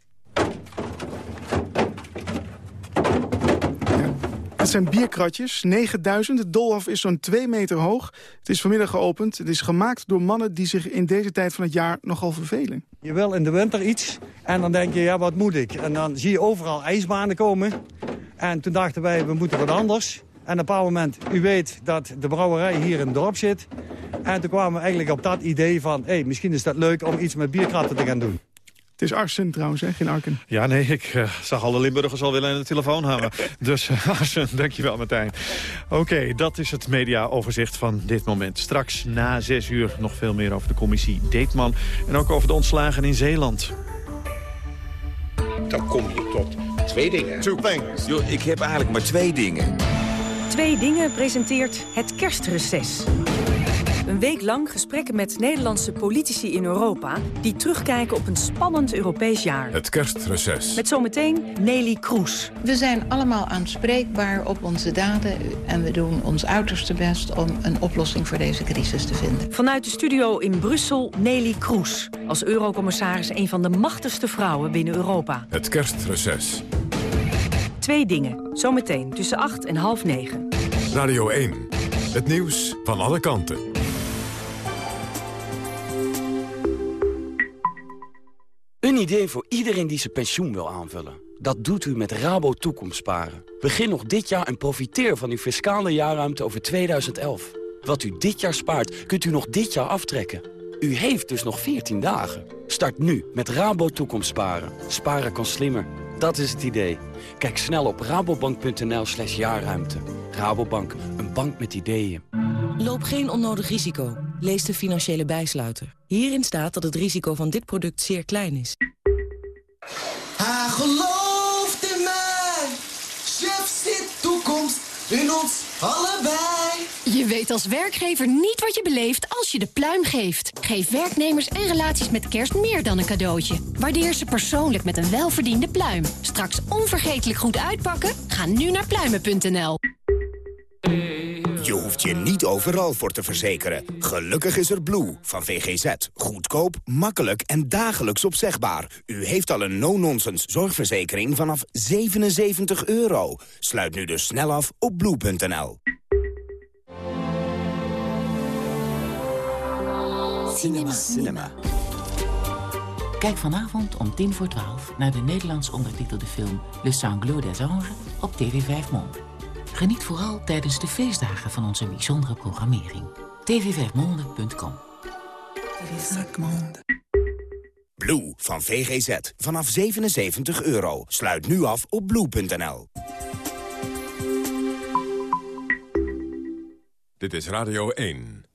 Speaker 48: Het zijn bierkratjes, 9000. Het doolhof is zo'n 2 meter hoog. Het is vanmiddag geopend. Het is gemaakt door mannen die zich in deze tijd van het jaar nogal vervelen.
Speaker 50: Je wil in de winter iets en dan denk je, ja, wat moet ik? En dan zie je overal ijsbanen komen. En toen dachten wij, we moeten wat anders. En op een bepaald moment, u weet dat de brouwerij hier in het dorp zit. En toen kwamen we eigenlijk op dat idee van... hé, hey, misschien is dat leuk om iets met bierkratten te gaan doen.
Speaker 48: Het is Arsen trouwens, hè? geen Arken.
Speaker 11: Ja, nee, ik uh, zag alle Limburgers al willen aan de telefoon hangen. dus uh, Arsen, dankjewel Martijn. Oké, okay, dat is het mediaoverzicht van dit moment. Straks na zes uur nog veel meer over de commissie Deetman... en ook over de ontslagen in Zeeland.
Speaker 49: Dan kom je tot twee dingen.
Speaker 47: Two things.
Speaker 33: Yo, ik heb eigenlijk maar twee dingen.
Speaker 32: Twee dingen presenteert het kerstreces. Een week lang gesprekken met Nederlandse politici in Europa... die terugkijken op een spannend Europees jaar.
Speaker 47: Het kerstreces.
Speaker 32: Met zometeen Nelly Kroes.
Speaker 51: We zijn allemaal aanspreekbaar op onze daden... en we doen ons uiterste best om een oplossing voor deze crisis te vinden.
Speaker 32: Vanuit de studio in Brussel Nelly Kroes. Als eurocommissaris een van de machtigste vrouwen binnen Europa.
Speaker 47: Het kerstreces.
Speaker 32: Twee dingen. Zometeen tussen acht en half negen.
Speaker 47: Radio 1. Het nieuws van alle kanten.
Speaker 52: Een idee voor iedereen die zijn pensioen wil aanvullen. Dat doet u met Rabo Toekomstsparen. Begin nog dit jaar en profiteer van uw fiscale jaarruimte over 2011. Wat u dit jaar spaart, kunt u nog dit jaar aftrekken. U heeft dus nog 14 dagen. Start nu met Rabo Toekomstsparen. Sparen kan slimmer. Dat is het idee. Kijk snel op rabobank.nl slash jaarruimte. Rabobank, een bank met ideeën.
Speaker 53: Loop geen onnodig risico. Lees de financiële bijsluiter. Hierin staat dat het risico van dit product zeer klein is.
Speaker 7: Hij gelooft in mij. Chef zit toekomst in ons allebei.
Speaker 5: Je weet als werkgever niet wat je beleeft als je de pluim geeft. Geef werknemers en relaties met kerst meer dan een cadeautje. Waardeer ze persoonlijk met een welverdiende pluim. Straks onvergetelijk goed uitpakken? Ga nu naar pluimen.nl.
Speaker 54: Je hoeft je niet overal voor te verzekeren. Gelukkig is er Blue van VGZ. Goedkoop, makkelijk en dagelijks opzegbaar. U heeft al een no-nonsense zorgverzekering vanaf 77 euro. Sluit nu dus snel af op blue.nl.
Speaker 55: Cinema. Cinema. Kijk vanavond om tien voor twaalf naar de Nederlands ondertitelde film Le Sanglot des Anges op TV 5 Monde. Geniet vooral tijdens de feestdagen van onze bijzondere programmering. tv5monde.com
Speaker 54: Blue van VGZ. Vanaf 77 euro. Sluit nu af op blue.nl.
Speaker 1: Dit is Radio 1.